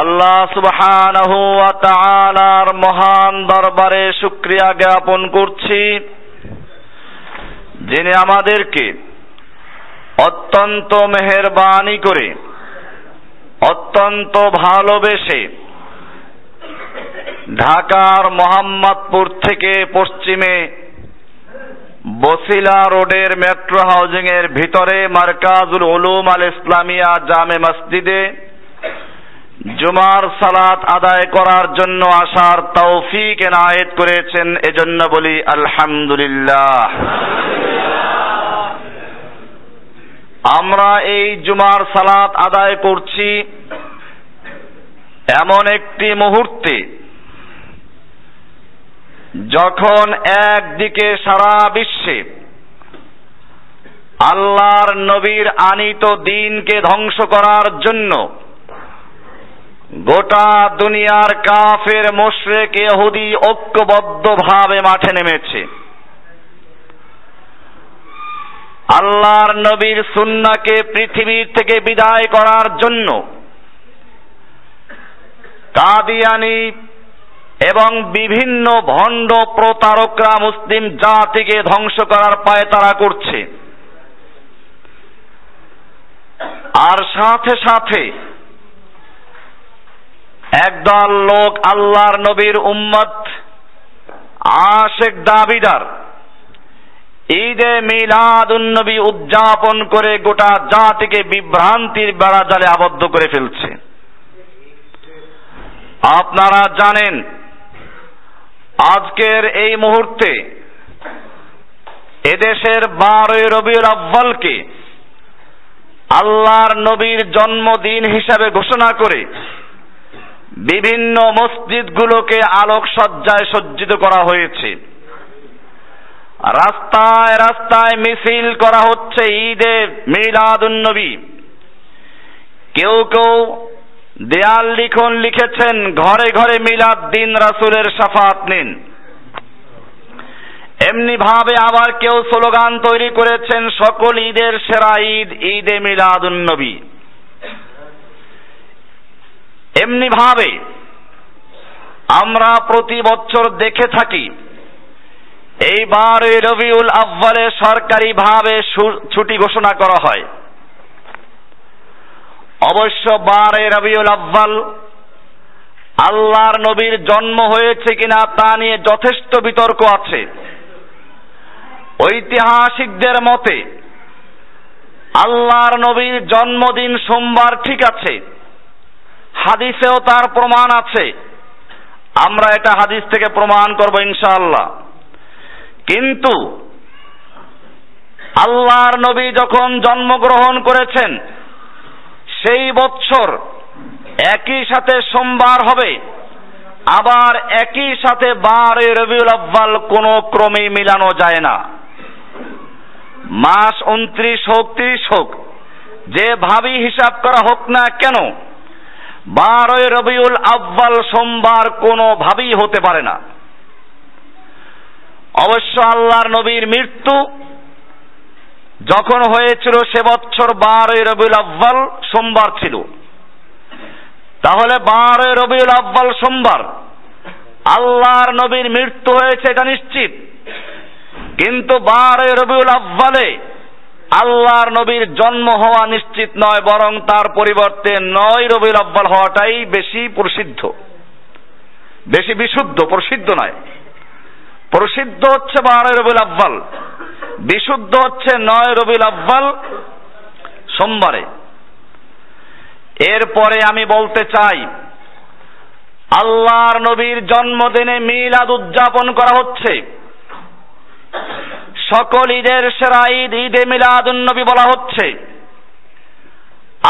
আল্লাহ সুবহানাহু ওয়া তাআলার মহান দরবারে শুকরিয়া জ্ঞাপন করছি, যিনি আমাদেরকে অত্যন্ত মেহেরবানি করে, অত্যন্ত ভালোবেসে ঢাকার মোহাম্মদপুর থেকে পশ্চিমে বসিলা রোডের মেট্রো হাউজিং এর ভিতরে মার্কাজুল উলুম আল ইসলামিয়া জামে মসজিদে জুমার সালাত আদায় করার জন্য আসার তৌফিক এনায়েত করেছেন, এজন্য বলি আলহামদুলিল্লাহ। আমরা এই জুমার সালাত আদায় করছি এমন একটি মুহূর্তে। যখন একদিকে সারা বিশ্বে আল্লাহর নবীর আনিত দিনকে ধ্বংস করার জন্য গোটা দুনিয়ার কাফের, মোশরেক, ইহুদি ঐক্যবদ্ধভাবে মাঠে নেমেছে। আল্লাহর নবীর সুন্নাকে পৃথিবীর থেকে বিদায় করার জন্য কাদিয়ানি এবং বিভিন্ন ভণ্ড প্রতারকরা মুসলিম জাতিকে ধ্বংস করার পায়ে তারা করছে। আর সাথে সাথে একদল লোক আল্লাহর নবীর উম্মত, আশেক দাবিদার। ঈদে মিলাদুন্নবী উদযাপন করে গোটা জাতিকে বিভ্রান্তির বেড়া জালে আবদ্ধ করে ফেলছে। আপনারা জানেন, আজকের এই মুহূর্তে এদেশের বারোই রবিউল আব্বালকে আল্লাহর নবীর জন্মদিন হিসাবে ঘোষণা করে বিভিন্ন মসজিদগুলোকে আলোকসজ্জায় সজ্জিত করা হয়েছে। রাস্তায় রাস্তায় মিছিল করা হচ্ছে ঈদে মিলাদুন্নবী। কেউ কেউ দেয়াল লিখন লিখেছেন, ঘরে ঘরে মিলাদ দিন রাসুলের সাফাত নিন। এমনি ভাবে আবার কেউ স্লোগান তৈরি করেছেন, সকল ঈদের সেরা ঈদ, ঈদে মিলাদুন্নবী। এমনি ভাবে আমরা প্রতি বছর দেখে থাকি, এইবার রবিউল আব্বালে সরকারি ভাবে ছুটি ঘোষণা করা হয়। অবশ্য বারে রবিউল আব্বাল আল্লাহর নবীর জন্ম হয়েছে কিনা তা নিয়ে যথেষ্ট বিতর্ক আছে। ঐতিহাসিকদের মতে, আল্লাহর নবীর জন্মদিন সোমবার ঠিক আছে। হাদিসেও তার প্রমাণ আছে। আমরা এটা হাদিস থেকে প্রমাণ করব ইনশাআল্লাহ। কিন্তু আল্লাহর নবী যখন জন্মগ্রহণ করেছেন, সেই বছর একই সাথে সোমবার হবে। আবার একই সাথে বারে রবিউল আব্বাল কোনো ক্রমে মিলানো যায় না। মাস উনত্রিশ হোক, ত্রিশ হোক, যে ভাবি হিসাব করা হোক না কেন বারোই রবিউল আব্বাল সোমবার কোনোভাবেই হতে পারে না। অবশ্য আল্লাহর নবীর মৃত্যু যখন হয়েছিল সে বছর বারোই রবিউল আব্বাল সোমবার ছিল। তাহলে বারোই রবিউল আব্বাল সোমবার আল্লাহর নবীর মৃত্যু হয়েছে এটা নিশ্চিত। কিন্তু বারোই রবিউল আব্বালে আল্লাহর নবীর জন্ম হওয়া নিশ্চিত নয়, বরং তার পরিবর্তে নয় রবিউল আব্বাল হওয়াটাই বেশি প্রসিদ্ধ। বেশি বিশুদ্ধ, প্রসিদ্ধ নয়। প্রসিদ্ধ হচ্ছে বারোই রবিউল আব্বাল। বিশুদ্ধ হচ্ছে নয় রবিউল আব্বাল সোমবারে। এরপরে আমি বলতে চাই, আল্লাহর নবীর জন্মদিনে মিলাদ উদযাপন করা হচ্ছে। সকল ঈদের সেরা ঈদ ঈদে মিলাদুন নবী বলা হচ্ছে।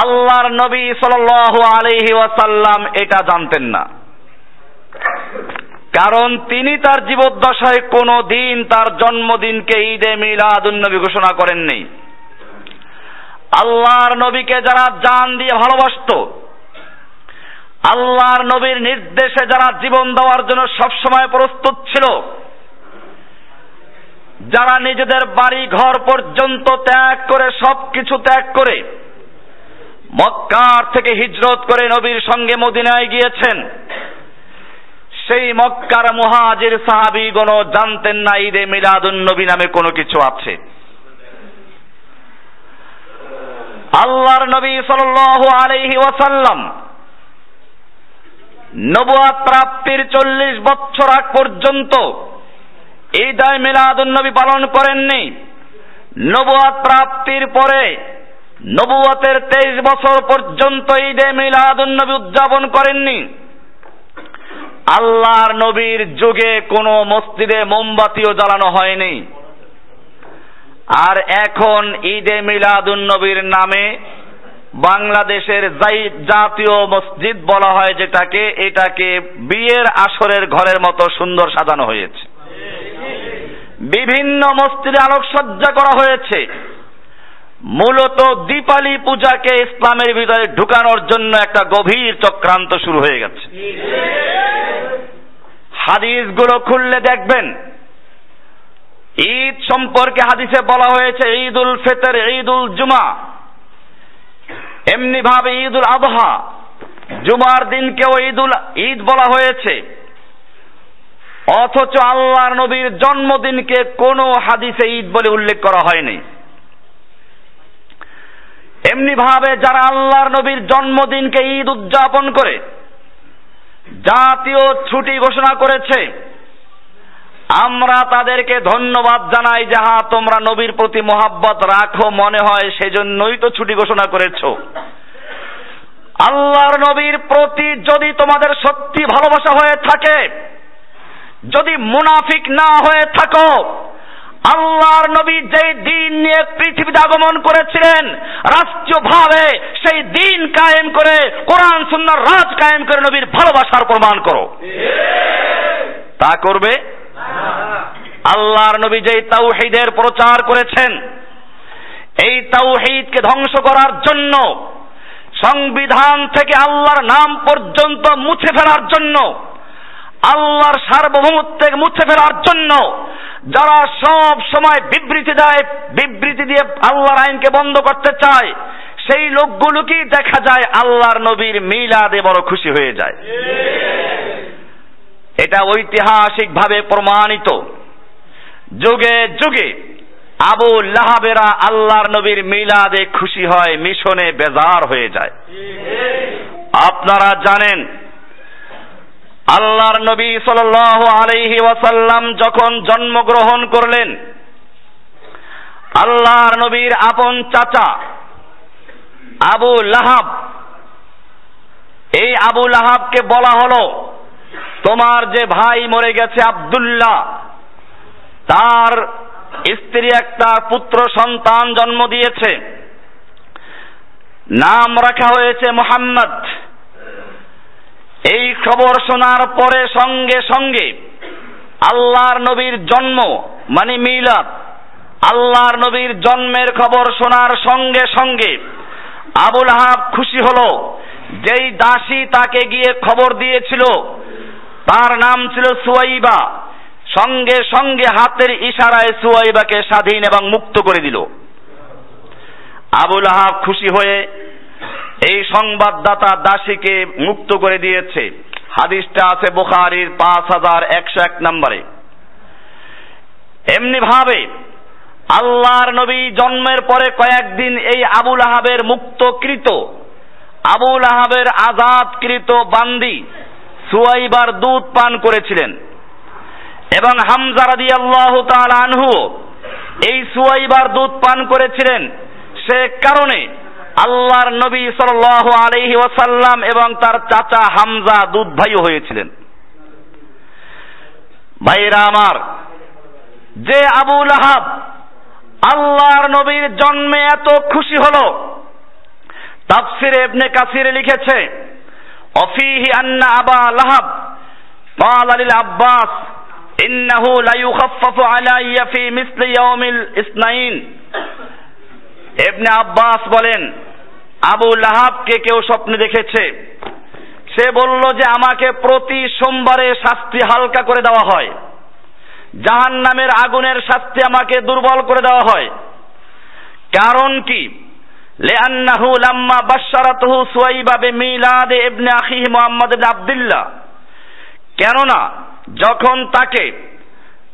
আল্লাহর নবী সাল্লাল্লাহু আলাইহি ওয়াসাল্লাম এটা জানতেন না। কারণ তিনি তার জীবদ্দশায় কোনো দিন তার জন্মদিনকে ঈদে মিলাদুন নবী ঘোষণা করেননি। আল্লাহর নবীকে যারা জান দিয়ে ভালোবাসত, আল্লাহর নবীর নির্দেশে যারা জীবন দেওয়ার জন্য সবসময় প্রস্তুত ছিল যারা নিজেদের বাড়ি ঘর পর্যন্ত ত্যাগ করে সবকিছু ত্যাগ করে মক্কার থেকে হিজরত করে নবীর সঙ্গে মদিনায় গিয়েছেন, সেই মক্কার মুহাজির সাহাবিগণ জানতেন না ঈদে মিলাদুন নবী নামে কোনো কিছু আছে। আল্লাহর নবী সাল্লাল্লাহু আলাইহি ওয়াসাল্লাম নবুয়াত প্রাপ্তির চল্লিশ বছর আগ পর্যন্ত ঈদায় মিলাদুন নবী পালন করেননি। নবুয়াত প্রাপ্তির পরে নবুয়াতের তেইশ বছর পর্যন্ত ঈদে মিলাদুন নবী উদযাপন করেননি। আল্লাহর নবীর যুগে কোনো মসজিদে মোমবাতিও জ্বালানো হয়নি। আর এখন ঈদে মিলাদুন নবীর নামে বাংলাদেশের জাতীয় মসজিদ বলা হয় যেটাকে, এটাকে বিয়ের আসরের ঘরের মতো সুন্দর সাজানো হয়েছে। বিভিন্ন মসজিদে আলোকসজ্জা করা হয়েছে। মূলত দীপালি পূজাকে ইসলামের ভিতরে ঢুকানোর জন্য একটা গভীর চক্রান্ত শুরু হয়ে গেছে। হাদিসগুলো খুললে দেখবেন, ঈদ সম্পর্কে হাদিসে বলা হয়েছে ঈদ উল ফিতর ঈদ উল জুমা। এমনি ভাবে ঈদ উল আবহা জুমার দিনকেও ঈদ উল ঈদ বলা হয়েছে। অথচ আল্লাহর নবীর জন্মদিনকে কোনো হাদিসে ঈদ বলে উল্লেখ করা হয়নি। এমনি ভাবে যারা আল্লাহর নবীর জন্মদিনকে ঈদ উদযাপন করে, জাতীয় ছুটি ঘোষণা করেছে, আমরা তাদেরকে ধন্যবাদ জানাই যাহা তোমরা নবীর প্রতি মোহাব্বত রাখো, মনে হয় সেজন্যই তো ছুটি ঘোষণা করেছ। আল্লাহর নবীর প্রতি যদি তোমাদের সত্যি ভালোবাসা হয়ে থাকে যদি মুনাফিক না হয়ে থাকো, আল্লাহর নবী যেই দিন নিয়ে পৃথিবীতে আগমন করেছিলেন, রাষ্ট্রীয়ভাবে সেই দিন কায়েম করে, কোরআন, সুন্নার রাজ কায়েম করে নবীর ভালোবাসার প্রমাণ করো। তা করবে? আল্লাহর নবী যেই তাওহিদের প্রচার করেছেন, এই তাওহিদকে ধ্বংস করার জন্য, সংবিধান থেকে আল্লাহর নাম পর্যন্ত মুছে ফেলার জন্য আল্লাহর সার্বভৌমত্বকে মুছে ফেলার জন্য যারা সব সময় বিবৃতি দেয়, বিবৃতি দিয়ে আল্লাহর আইনকে বন্ধ করতে চায়, সেই লোকগুলোকেই দেখা যায় আল্লাহর নবীর মিলাদে বড় খুশি হয়ে যায়। এটা ঐতিহাসিকভাবে প্রমাণিত। যুগে যুগে আবু লাহাবেরা আল্লাহর নবীর মিলাদে খুশি হয়, মিশনে বেজার হয়ে যায়। আপনারা জানেন আল্লাহর নবী সাল আলাইহি ওয়াসাল্লাম যখন জন্মগ্রহণ করলেন, আল্লাহর নবীর আপন চাচা আবু লাহাব, এই আবু লাহাবকে বলা হলো, তোমার যে ভাই মরে গেছে আবদুল্লাহ, তার স্ত্রী একটা পুত্র সন্তান জন্ম দিয়েছে, নাম রাখা হয়েছে মোহাম্মদ। এই খবর শোনার পরে সঙ্গে সঙ্গে আল্লাহর নবীর জন্ম মানে মিলাদ, আল্লাহর নবীর জন্মের খবর শোনার সঙ্গে সঙ্গে আবুল হাব খুশি হল। যেই দাসী তাকে গিয়ে খবর দিয়েছিল, তার নাম ছিল সুয়াইবা। সঙ্গে সঙ্গে হাতের ইশারায় সুয়াইবাকে স্বাধীন এবং মুক্ত করে দিল। আবুল আহাব খুশি হয়ে এই সংবাদদাতা দাসীকে মুক্ত করে দিয়েছে। হাদিসটা আছে বুখারির পাঁচ হাজার একশো এক নম্বরে। এমনি ভাবে আল্লাহর নবী জন্মের পরে কয়েকদিন এই আবুল আহাবের মুক্তকৃত আবুল আহাবের আজাদকৃত বান্দি সুয়াইবার দুধ পান করেছিলেন। এবং হামজা রাদিয়াল্লাহু তাআলা আনহু এই সুয়াইবার দুধ পান করেছিলেন সে কারণে আল্লাহর নবী সাল্লাল্লাহু আলাইহি ওয়াসাল্লাম এবং তার চাচা হামজা দুধ ভাইও হয়েছিলেন ভাইরা আমার যে আবু লাহাব আল্লাহর নবীর জন্মে এত খুশি হলো তাফসিরে ইবনে কাসির লিখেছে অফিহি আন্না আবা লাহাব قال للعباس إنه لا يخفف علي في مثل يوم الاثنين ইবনে আব্বাস বলেন, আবু লাহাবকে কেউ স্বপ্নে দেখেছে। সে বলল যে আমাকে প্রতি সোমবারে শাস্তি হালকা করে দেওয়া হয়। জাহান নামের আগুনের শাস্তি আমাকে দুর্বল করে দেওয়া হয়। কারণ কি? লেআন্নাহু লাম্মা বাশশারাতুহু সুয়াইবা বিমিলাদ ইবনে আখিহি মুহাম্মদ ইবনে আব্দুল্লাহ। কেননা, যখন তাকে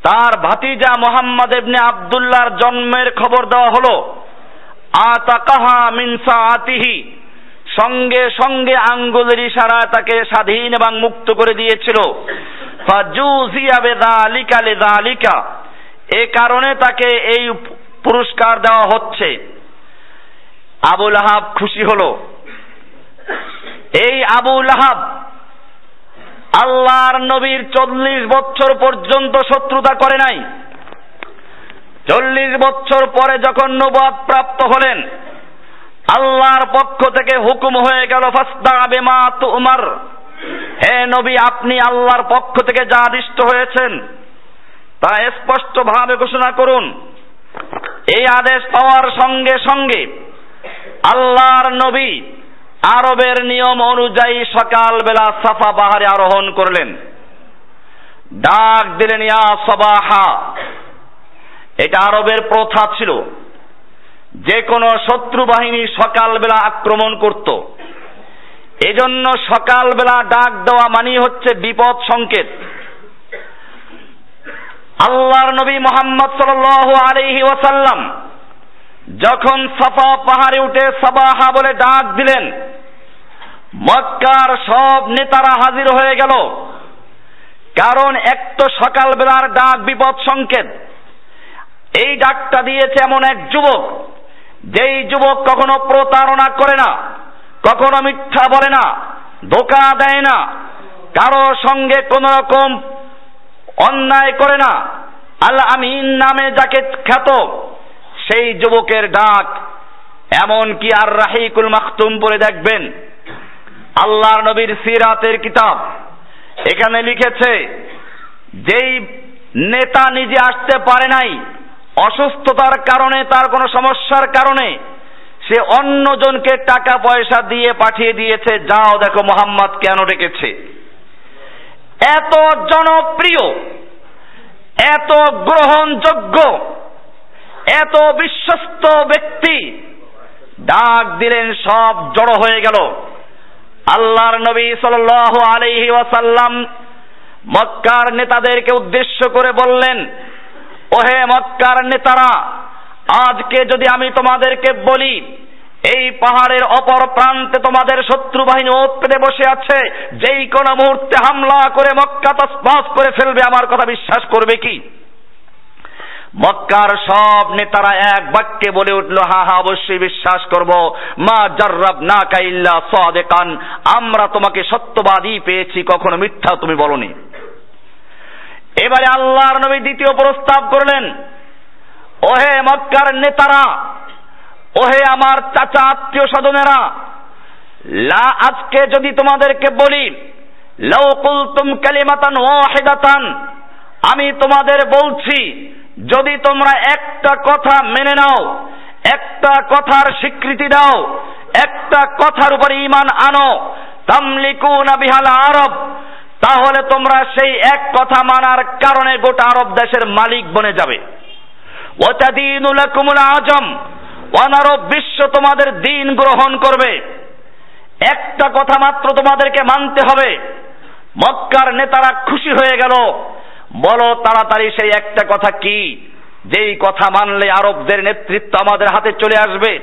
তার ভাতিজা মোহাম্মদ ইবনে আব্দুল্লাহর জন্মের খবর দেওয়া হলো আতাকাহা মিন সাআতিহি। সঙ্গে সঙ্গে আঙ্গুলের ইশারায় তাকে স্বাধীন এবং মুক্ত করে দিয়েছিল। এ কারণে তাকে এই পুরস্কার দেওয়া হচ্ছে। আবুল আহাব খুশি হলো। এই আবুল আহাব আল্লাহর নবীর চল্লিশ বছর পর্যন্ত শত্রুতা করে নাই। চল্লিশ বছর পরে যখন নবাদ প্রাপ্ত হলেন, আল্লাহর পক্ষ থেকে হুকুম হয়ে গেল ফাস্তা হে নবী, আপনি আল্লাহর পক্ষ থেকে যা আদিষ্ট হয়েছেন, তা স্পষ্ট ভাবে ঘোষণা করুন। এই আদেশ পাওয়ার সঙ্গে সঙ্গে আল্লাহর নবী আরবের নিয়ম অনুযায়ী সকালবেলা সাফা পাহাড়ে আরোহণ করলেন। ডাক দিলেন, ইয়া সবাহা। এটা আরবের প্রথা ছিল। যে কোনো শত্রু বাহিনী সকালবেলা আক্রমণ করত। এজন্য সকালবেলা ডাক দেওয়া মানি হচ্ছে বিপদ সংকেত। আল্লাহর নবী মোহাম্মদ সাল আলহি ওয়াসাল্লাম যখন সাফা পাহাড়ে উঠে সাবাহা বলে ডাক দিলেন, মক্কার সব নেতারা হাজির হয়ে গেল। কারণ এক তো সকালবেলার ডাক বিপদ সংকেত। এই ডাকটা দিয়েছে এমন এক যুবক। যেই যুবক কখনো প্রতারণা করে না, কখনো মিথ্যা বলে না, ধোকা দেয় না, কারও সঙ্গে কোন রকম অন্যায় করে না। আল্লাহ আমিন নামে যাকে খ্যাত, সেই যুবকের ডাক এমন কি আর রাহিকুল মাখতুম পরে দেখবেন? আল্লাহর নবীর সিরাতের কিতাব। এখানে লিখেছে, যেই নেতা নিজে আসতে পারে নাই অসুস্থতার কারণে, তার কোনো সমস্যার কারণে, সে অন্যজনকে টাকা পয়সা দিয়ে পাঠিয়ে দিয়েছে, যাও দেখো মোহাম্মদ কেন ডেকেছে। এত জনপ্রিয়, এত গ্রহণযোগ্য, এত বিশ্বস্ত ব্যক্তি, ডাক দিলেন, সব জড়ো হয়ে গেল। আল্লাহর নবী সাল আলহি ওয়াসাল্লাম মক্কার নেতাদেরকে উদ্দেশ্য করে বললেন ওহে মক্কার নেতারা, আজকে যদি আমি তোমাদেরকে বলি, এই পাহাড়ের অপর প্রান্তে তোমাদের শত্রু বাহিনী ওপরে বসে আছে, যেই কোন মুহূর্তে হামলা করে মক্কা তসবাস করে ফেলবে, আমার কথা বিশ্বাস করবে কি? মক্কার সব নেতারা এক বাক্যে বলে উঠল, হা হা, অবশ্যই বিশ্বাস করব। মা জার্রাব না কাইল্লা সাদেকান, আমরা তোমাকে সত্যবাদী পেয়েছি, কখনো মিথ্যা তুমি বলনি। এবারে আল্লাহর নবী দ্বিতীয় প্রস্তাব করলেন, ওহে মক্কার নেতারা, ওহে আমার চাচা আত্মীয় স্বজনেরা, লা আজকে যদি তোমাদেরকে বলি, লাউ কুলতুম কালিমাতান ওয়াহিদাতান, আমি তোমাদের বলছি, যদি তোমরা একটা কথা মেনে নাও, একটা কথার স্বীকৃতি দাও, একটা কথার উপর ইমান আনো, তামলিকুনা বিহাল আরব তাহলে তোমরা সেই এক কথা মানার কারণে গোটা আরব দেশের মালিক বনে যাবে। আজম অনারব বিশ্ব তোমাদের দিন গ্রহণ করবে। একটা কথা মাত্র তোমাদেরকে মানতে হবে। মক্কার নেতারা খুশি হয়ে গেল। বলো তাড়াতাড়ি সেই একটা কথা কি? যেই কথা মানলে আরবদের নেতৃত্ব আমাদের হাতে চলে আসবে।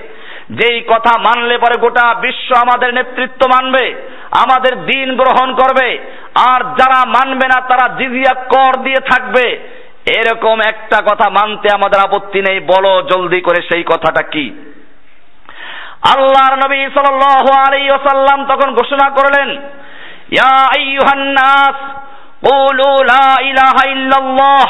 যেই কথা মানলে পরে গোটা বিশ্ব আমাদের নেতৃত্ব মানবে। আমাদের দিন গ্রহণ করবে। আর যারা মানবে না, তারা জিজিয়া কর দিয়ে থাকবে। এরকম একটা কথা মানতে আমাদের আপত্তি নেই। বলো, জলদি করে সেই কথাটা কি? আল্লাহর নবী সাল্লাল্লাহু আলাইহি ওয়াসাল্লাম তখন ঘোষণা করলেন, ইয়া আইয়ুহান নাস কুলু লা ইলাহা ইল্লাল্লাহ।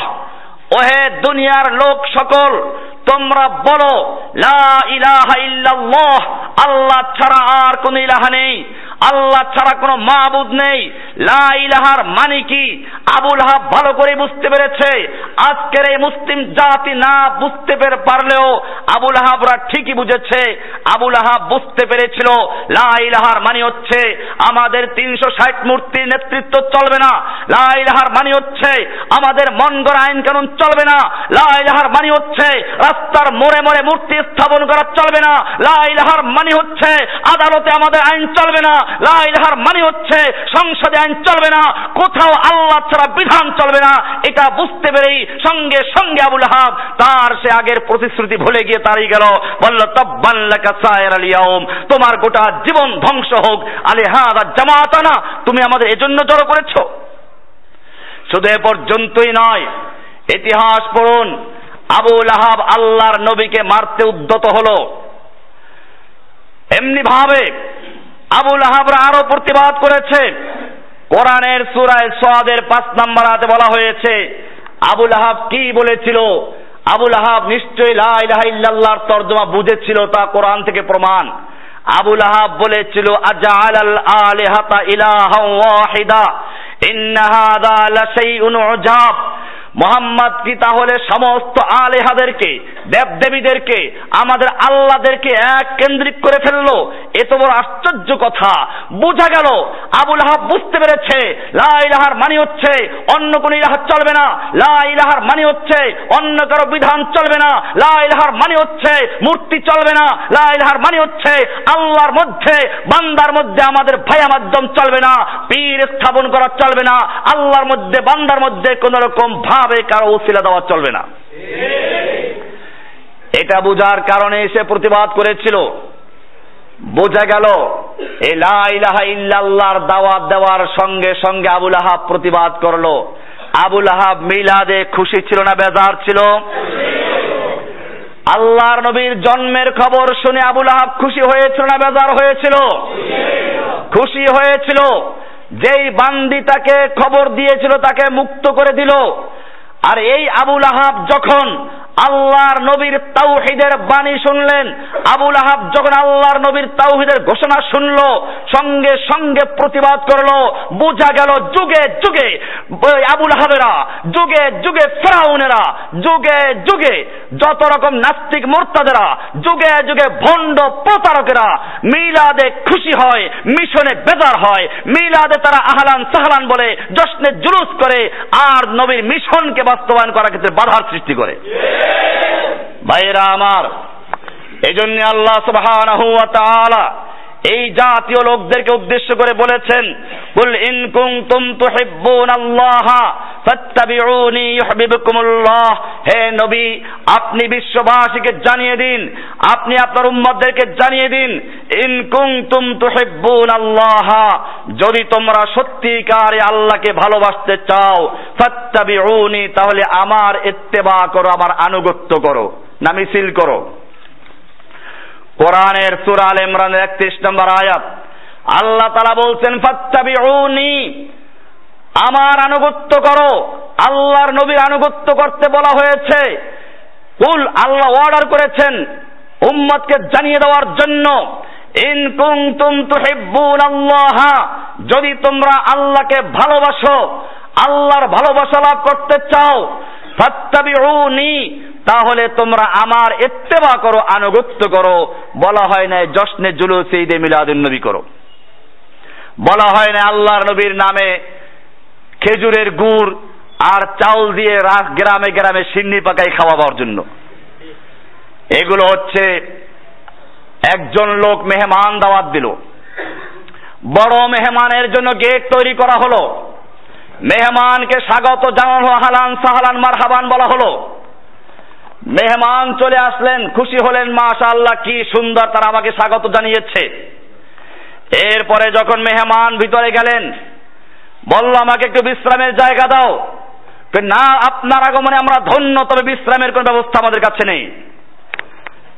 ওহে দুনিয়ার লোক সকল, তোমরা বলো, লা ইলাহা ইল্লাল্লাহ, আল্লাহ ছাড়া আর কোন ইলাহা নেই। আল্লাহ ছাড়া কোনো মাবুদ নেই। লা ইলাহার মানে কি? আবুল হাব ভালো করে বুঝতে পেরেছে। আজকের এই মুসলিম জাতি না বুঝতে পেরে, পারলেও আবুল হাবরা ঠিকই বুঝেছে। আবুল হাব বুঝতে পেরেছিল। লা ইলাহার মানে হচ্ছে আমাদের তিনশো ষাট মূর্তির নেতৃত্ব চলবে না। লা ইলাহার মানে হচ্ছে আমাদের মন গড়া আইন কানুন চলবে না। লা ইলাহার মানে হচ্ছে রাস্তার মোড়ে মোড়ে মূর্তি স্থাপন করা চলবে না। লা ইলাহার মানে হচ্ছে আদালতে আমাদের আইন চলবে না। লা ইলাহার মানে হচ্ছে সংসদে আইন চলবে না, কোথাও আল্লাহ ছাড়া বিধান চলবে না। এটা বুঝতে পেরেই সঙ্গে সঙ্গে আবুল হাব তার সে আগের প্রতিশ্রুতি ভুলে গিয়ে তারই গেল, বলল তব্বাল্লাকা সায়ের তোমার গোটা জীবন ধ্বংস হোক। আলে হাদা জামাতানা, তুমি আমাদের এজন্য জড়ো করেছ। শুধু এ পর্যন্তই নয়, ইতিহাস পড়ুন, আবুল আহাব আল্লাহর নবীকে মারতে উদ্যত হলো। এমনি ভাবে আবুল আহাবরা আরও প্রতিবাদ করেছে। কোরআনের সুরায় সোয়াদের পাঁচ নাম্বার হাতে বলা হয়েছে আবুল আহাব কি বলেছিল? আবুল আহাব নিশ্চয়ই লা তর্জমা বুঝেছিল, তা কোরআন থেকে প্রমাণ। আবুল আহাব বলেছিল আজাল আল আলিহাতা ইলাহা ওয়াহিদা, ইন্না লাশাইউন উজাব। মোহাম্মদ কি তাহলে সমস্ত আলেহাদেরকে দেব দেবীদেরকে আমাদের আল্লাহদেরকে এক কেন্দ্রিক করে ফেলল। এত বড় আশ্চর্য কথা। বোঝা গেল, আবুল আহাব বুঝতে পেরেছে, লা ইলাহার মানে হচ্ছে অন্য কোন ইলাহার চলবে না। লা ইলাহার মানে হচ্ছে অন্য কারও বিধান চলবে না। লা ইলাহার মানে হচ্ছে মূর্তি চলবে না। লা ইলাহার মানে হচ্ছে আল্লাহর মধ্যে, বান্দার মধ্যে আমাদের ভায়া মাধ্যম চলবে না। পীর স্থাপন করা চলবে না। আল্লাহর মধ্যে, বান্দার মধ্যে কোন রকম ভাবে কারও উসিলা দেওয়া চলবে না। এটা বোঝার কারণে এসে প্রতিবাদ করেছিল। বোঝা গেল এ ইলাহা ইল্লাল্লাহর দাওয়াত দেওয়ার সঙ্গে সঙ্গে আবুল আহাব প্রতিবাদ করল। আবুল আহাব মিলাদে খুশি ছিল না, বেজার ছিল? আল্লাহর নবীর জন্মের খবর শুনে আবুল আহাব খুশি হয়েছিল না, বেজার হয়েছিল? খুশি হয়েছিল। যেই বান্দি তাকে খবর দিয়েছিল, তাকে মুক্ত করে দিল। আর এই আবুল আহাব যখন আল্লাহর নবীর তাওহিদের বাণী শুনলেন আবুল আহাব যখন আল্লাহর নবীর তাওহিদের ঘোষণা শুনলো, সঙ্গে সঙ্গে প্রতিবাদ করল, বোঝা গেল যুগে যুগে আবুল আহাবেরা যুগে যুগে ফেরাউনেরা, যুগে যুগে যত রকম নাস্তিক মোর্তাদেরা, যুগে যুগে ভণ্ড প্রতারকেরা মিলাদে খুশি হয়, মিশনে বেজার হয়, মিলাদে তারা আহলান সাহলান বলে জশ্নে জুলুস করে, আর নবীর মিশনকে বাস্তবায়ন করার ক্ষেত্রে বাধার সৃষ্টি করে। ভাইয়েরা আমার এই জন্য আল্লাহ সুবহানাহু এই জাতীয় লোকদেরকে উদ্দেশ্য করে বলেছেন, কুল ইন কুনতুম তুহিব্বুন আল্লাহ, ফাত্তাবিউনি ইউহিব্বুকুমুল্লাহ। হে নবী, আপনি বিশ্ববাসীকে জানিয়ে দিন, আপনি আপনার উম্মতদেরকে জানিয়ে দিন, ইন কুনতুম তুহিব্বুন আল্লাহ, যদি তোমরা সত্যিকারে আল্লাহকে ভালোবাসতে চাও, ফাত্তাবিউনি, তাহলে আমার ইত্তেবা করো, আমার আনুগত্য করো, না মিছিল করো। কোরআনের সুরা আল ইমরানের একত্রিশ নম্বর আয়াত। আল্লাহ তালা বলছেন, ফাত্তাবিউনি, আমার আনুগত্য করো। আল্লাহর নবীর আনুগত্য করতে বলা হয়েছে। কুল, আল্লাহ অর্ডার করেছেন উম্মতকে জানিয়ে দেওয়ার জন্য, ইন কুনতুম তুহিব্বুন আল্লাহ যদি তোমরা আল্লাহকে ভালোবাসো, আল্লাহর ভালোবাসা লাভ করতে চাও ফাত্তাবিউনি, তাহলে তোমরা আমার ইত্তেবা করো, আনুগত্য করো। বলা হয় না জশ্নে জুলুস, ঈদে মিলাদুন নবী করো। বলা হয় না আল্লাহর নবীর নামে খেজুরের গুড় আর চাউল দিয়ে গ্রামে গ্রামে সিন্নি পাকাই খাওয়াবার জন্য। এগুলো হচ্ছে, একজন লোক মেহমান দাওয়াত দিল। বড় মেহমানের জন্য গেট তৈরি করা হলো। মেহমানকে স্বাগত জানানো হালান সাহালান মারহাবান বলা হলো। মেহমান চলে আসলেন, খুশি হলেন মাশা আল্লাহ কি সুন্দর তারা আমাকে স্বাগত জানিয়েছে। এরপরে যখন মেহমান ভিতরে গেলেন, বলল, আমাকে একটু বিশ্রামের জায়গা দাও। না, আপনার আগমনে আমরা ধন্য, তবে বিশ্রামের কোন ব্যবস্থা আমাদের কাছে নেই।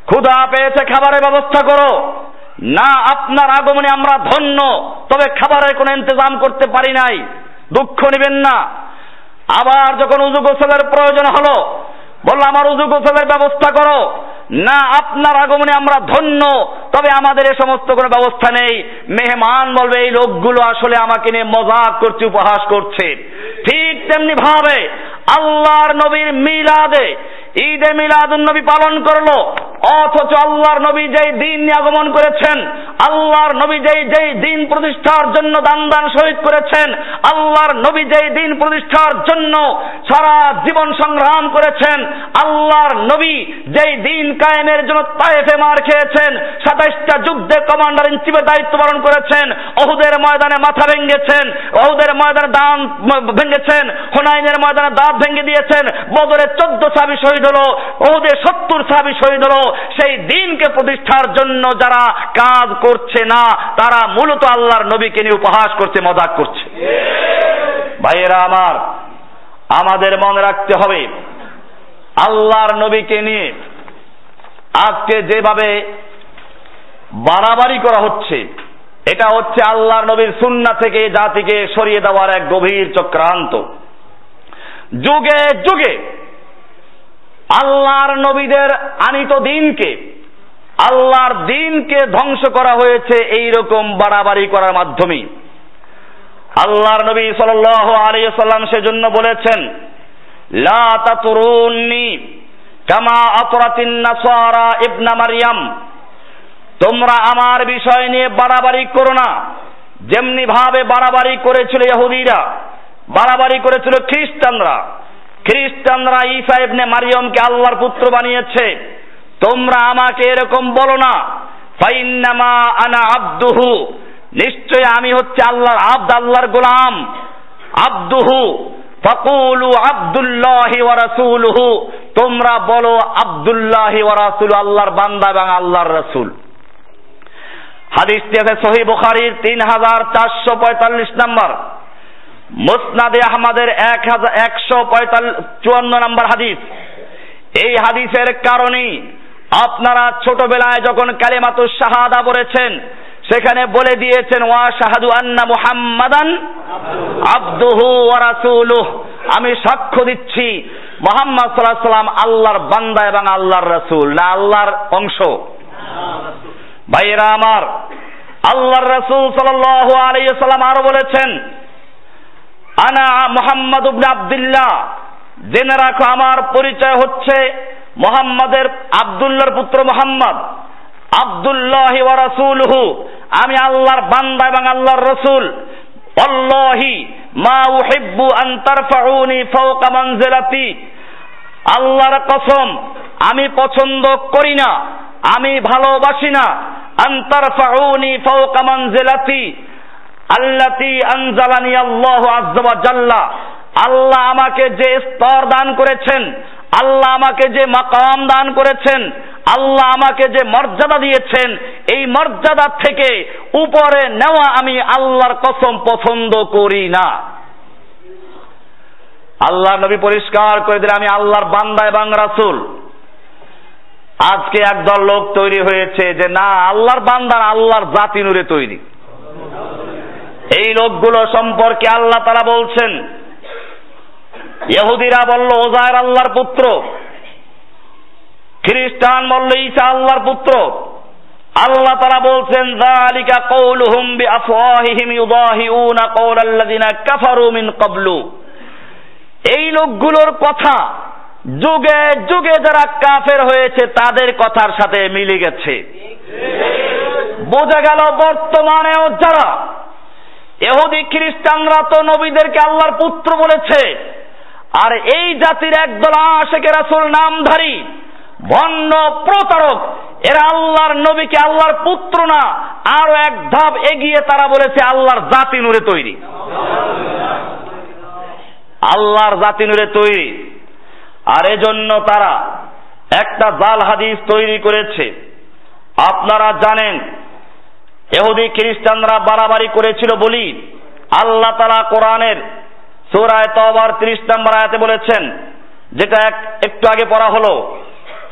ক্ষুধা পেয়েছে, খাবারের ব্যবস্থা করো। না, আপনার আগমনে আমরা ধন্য, তবে খাবারের কোনো ইন্তজাম করতে পারি নাই। দুঃখ নেবেন না। আবার যখন উজু গোসলের প্রয়োজন হলো, বলল, আমার উজু গোসলের ব্যবস্থা করো। না, আপনার আগমনে আমরা ধন্য, তবে আমাদের এ সমস্ত কোনো ব্যবস্থা নেই। মেহমান বলবে, এই লোকগুলো আসলে আমাকে নিয়ে মজাক করছে, উপহাস করছে। ঠিক তেমনি ভাবে আল্লাহর নবীর মিলাদে ঈদে মিলাদুন নবী পালন করল। অথচ আল্লাহর নবী যেই দিন আগমন করেছেন, আল্লাহর নবী যেই যেই দিন প্রতিষ্ঠার জন্য দান দান শহীদ করেছেন, আল্লাহর নবী যেই দিন প্রতিষ্ঠার জন্য সারা জীবন সংগ্রাম করেছেন, আল্লাহর নবী যেই দিন কায়েমের জন্য তায়েফে মার খেয়েছেন, সাতাইশটা যুদ্ধে কমান্ডার ইন চিফের দায়িত্ব পালন করেছেন অহুদের ময়দানে মাথা ভেঙেছেন অহুদের ময়দানে দান ভেঙেছেন, হোনাইনের ময়দানে দাঁত ভেঙে দিয়েছেন, বদরে চোদ্দ সাবি শহীদ হলো ওদের সত্তর সাবি শহীদ হলো, সেই দিনকে প্রতিষ্ঠার জন্য যারা কাজ করছে না, তারা মূলত আল্লাহর নবীকে নিয়ে উপহাস করছে, মজাক করছে। ভাইয়েরা আমার, আমাদের মনে রাখতে হবে, আল্লাহর নবীকে নিয়ে আজকে যেভাবে বাড়াবাড়ি করা হচ্ছে, এটা হচ্ছে আল্লাহর নবীর সুন্না থেকে জাতিকে সরিয়ে দেওয়ার এক গভীর চক্রান্ত। যুগে যুগে আল্লাহর নবীদের আনিত দিনকে, আল্লাহর দিনকে ধ্বংস করা হয়েছে এই রকম বাড়াবাড়ি করার মাধ্যমে। আল্লাহর নবী সাল্লাল্লাহু আলাইহি সাল্লাম সেজন্য বলেছেন, লা তাতুরুন্নি কামা আতরাতিন নাসারা ইবনা মারইয়াম তোমরা আমার বিষয় নিয়ে বাড়াবাড়ি করো না। যেমনি ভাবে বাড়াবাড়ি করেছিল ইহুদিরা, বাড়াবাড়ি করেছিল খ্রিস্টানরা খ্রিস্টানরা ঈসা ইবনে মারিয়মকে আল্লাহর পুত্র বানিয়েছে। তোমরা আমাকে এরকম বলো না, ফাইন্নামা আনা আব্দুহু, নিশ্চয় আমি হচ্ছে আল্লাহর আব্দ, আল্লাহর গোলাম। আব্দুহু, ফাকুলু আব্দুল্লাহি ওয়া রাসূলুহু, তোমরা বলো আব্দুল্লাহি ওয়া রাসূল আল্লাহর বান্দা এবং আল্লাহর রাসূল। হাদিসটি আছে সহি বুখারীর তিন হাজার চারশো পঁয়তাল্লিশ নম্বর। মুসনাদে আহমদের এক হাজার একশো পঁয়তাল্লিশ, চুয়ান্ন নম্বর হাদিস। এই হাদিসের কারণেই আপনারা ছোটবেলায় যখন কালেমাতু শাহাদা বলেছেন সেখানে বলে দিয়েছেন, ওয়া শাহাদু আন্না মুহাম্মাদান আব্দুহু ওয়া রাসূলুহ। আমি সাক্ষ্য দিচ্ছি, মোহাম্মদ সাল্লাল্লাহু সাল্লাম আল্লাহর বান্দা এবং আল্লাহর রাসূল, না আল্লাহর অংশ। ভাইয়েরা আমার, আল্লাহর রাসূল সাল্লাল্লাহু আলাইহি সাল্লাম আরও বলেছেন আনা মোহাম্মদ আব্দুল্লাহ। জেনে রাখো, আমার পরিচয় হচ্ছে মোহাম্মদের আব্দুল্লাহর পুত্র মোহাম্মদ। আব্দুল্লাহ রাসূলুহু। আমি আল্লাহর বান্দা এবং আল্লাহর রসুল। অল্লাহি মা উহিব্বু আন তারফাউনি ফাওকা মানজিলাতি। আল্লাহর কসম, আমি পছন্দ করি না, আমি ভালোবাসি না। আন তারফাউনি ফাওকা মানজিলাতি। আল্লাতি আনজালানি আল্লাহ আজ্জা জাল্লা। আল্লাহ আমাকে যে স্তর দান করেছেন, আল্লাহ আমাকে যে মাকাম দান করেছেন, আল্লাহ আমাকে যে মর্যাদা দিয়েছেন, এই মর্যাদা থেকে উপরে নেওয়া আমি আল্লাহর কসম পছন্দ করি না। আল্লাহ নবী পরিষ্কার করে দিলে আমি আল্লাহর বান্দা এবং রাসুল। আজকে একদল লোক তৈরি হয়েছে যে, না, আল্লাহর বান্দা আল্লাহর জাতি নূরে তৈরি। এই লোকগুলো সম্পর্কে আল্লাহ তারা বলছেন, ইহুদিরা বলল ওজায়ের আল্লাহর পুত্র, খ্রিস্টান বলল, ঈসা আল্লাহর পুত্র। আল্লাহ তারা বলছেন, যালিকা কওলুহুম ইউদাহিউনা কাফারু মিন ক্বাবলু। এই লোকগুলোর কথা যুগে যুগে যারা কাফের হয়েছে, তাদের কথার সাথে মিলে গেছে। বোঝা গেল বর্তমানেও যারা এহুদি খ্রিস্টানরা তো নবীদেরকে আল্লাহর পুত্র বলেছে। আর এই জাতির একদল আশেকে রাসুল নামধারী ভণ্ড প্রতারক, এরা আল্লাহর নবীকে আল্লাহর পুত্র না, আরও এক ধাপ এগিয়ে তারা বলেছে আল্লাহর জাতি নূরে তৈরি। আল্লাহর জাতি নূরে তৈরি। আর এজন্য তারা একটা জাল হাদিস তৈরি করেছে। আপনারা জানেন এহুদি খ্রিস্টানরা বাড়াবাড়ি করেছিল বলি। আল্লাহ তালা কোরআনের সুরায় তবার ত্রিশ নম্বর আয়াতে বলেছেন, যেটা এক, একটু আগে পড়া হলো।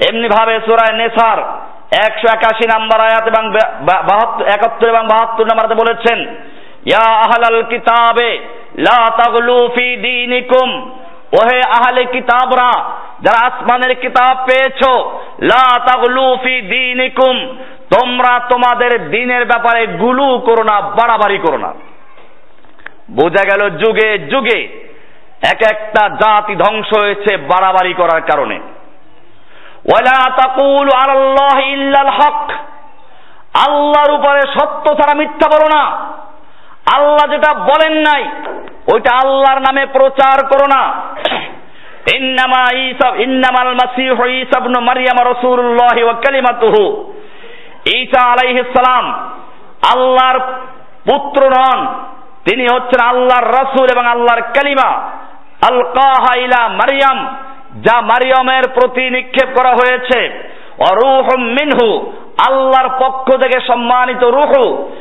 এমনি ভাবে সুরায় নেসার একশো একাশি নাম্বার আয়াত এবং বাহাত্তর, একাত্তর এবং বাহাত্তর নাম্বার আয়াতে বলেছেন, ইয়া আহলাল কিতাবে লা তাগলু ফি দীনিকুম। ওহে আহলে কিতাবরা, যারা আসমানের কিতাব পেয়েছ, লা তাগলু ফি দীনিকুম। তোমরা তোমাদের দিনের ব্যাপারে গুলু করো না, বাড়াবাড়ি করো না। বোঝা গেল যুগে যুগে এক একটা জাতি ধ্বংস হয়েছে বাড়াবাড়ি করার কারণে। ইল্লাল হক। আল্লাহর উপরে সত্য ছাড়া মিথ্যা বলো না। আল্লাহ যেটা বলেন নাই, ওইটা আল্লাহর নামে প্রচার করো না। ইন্নামা ঈসা, ইন্নামাল মাসীহু ঈসা ইবনে মারইয়াম রাসূলুল্লাহি ওয়া কালিমাতুহু। ঈসা আলাইহিসালাম আল্লাহর পুত্র নন। তিনি হচ্ছেন আল্লাহর রসুল এবং আল্লাহর কালিমা। আল ইলা মারিয়াম, যা মারিয়ামের প্রতি নিক্ষেপ করা হয়েছে। অরুহ মিনহু, আল্লাহর পক্ষ থেকে সম্মানিত রুহু।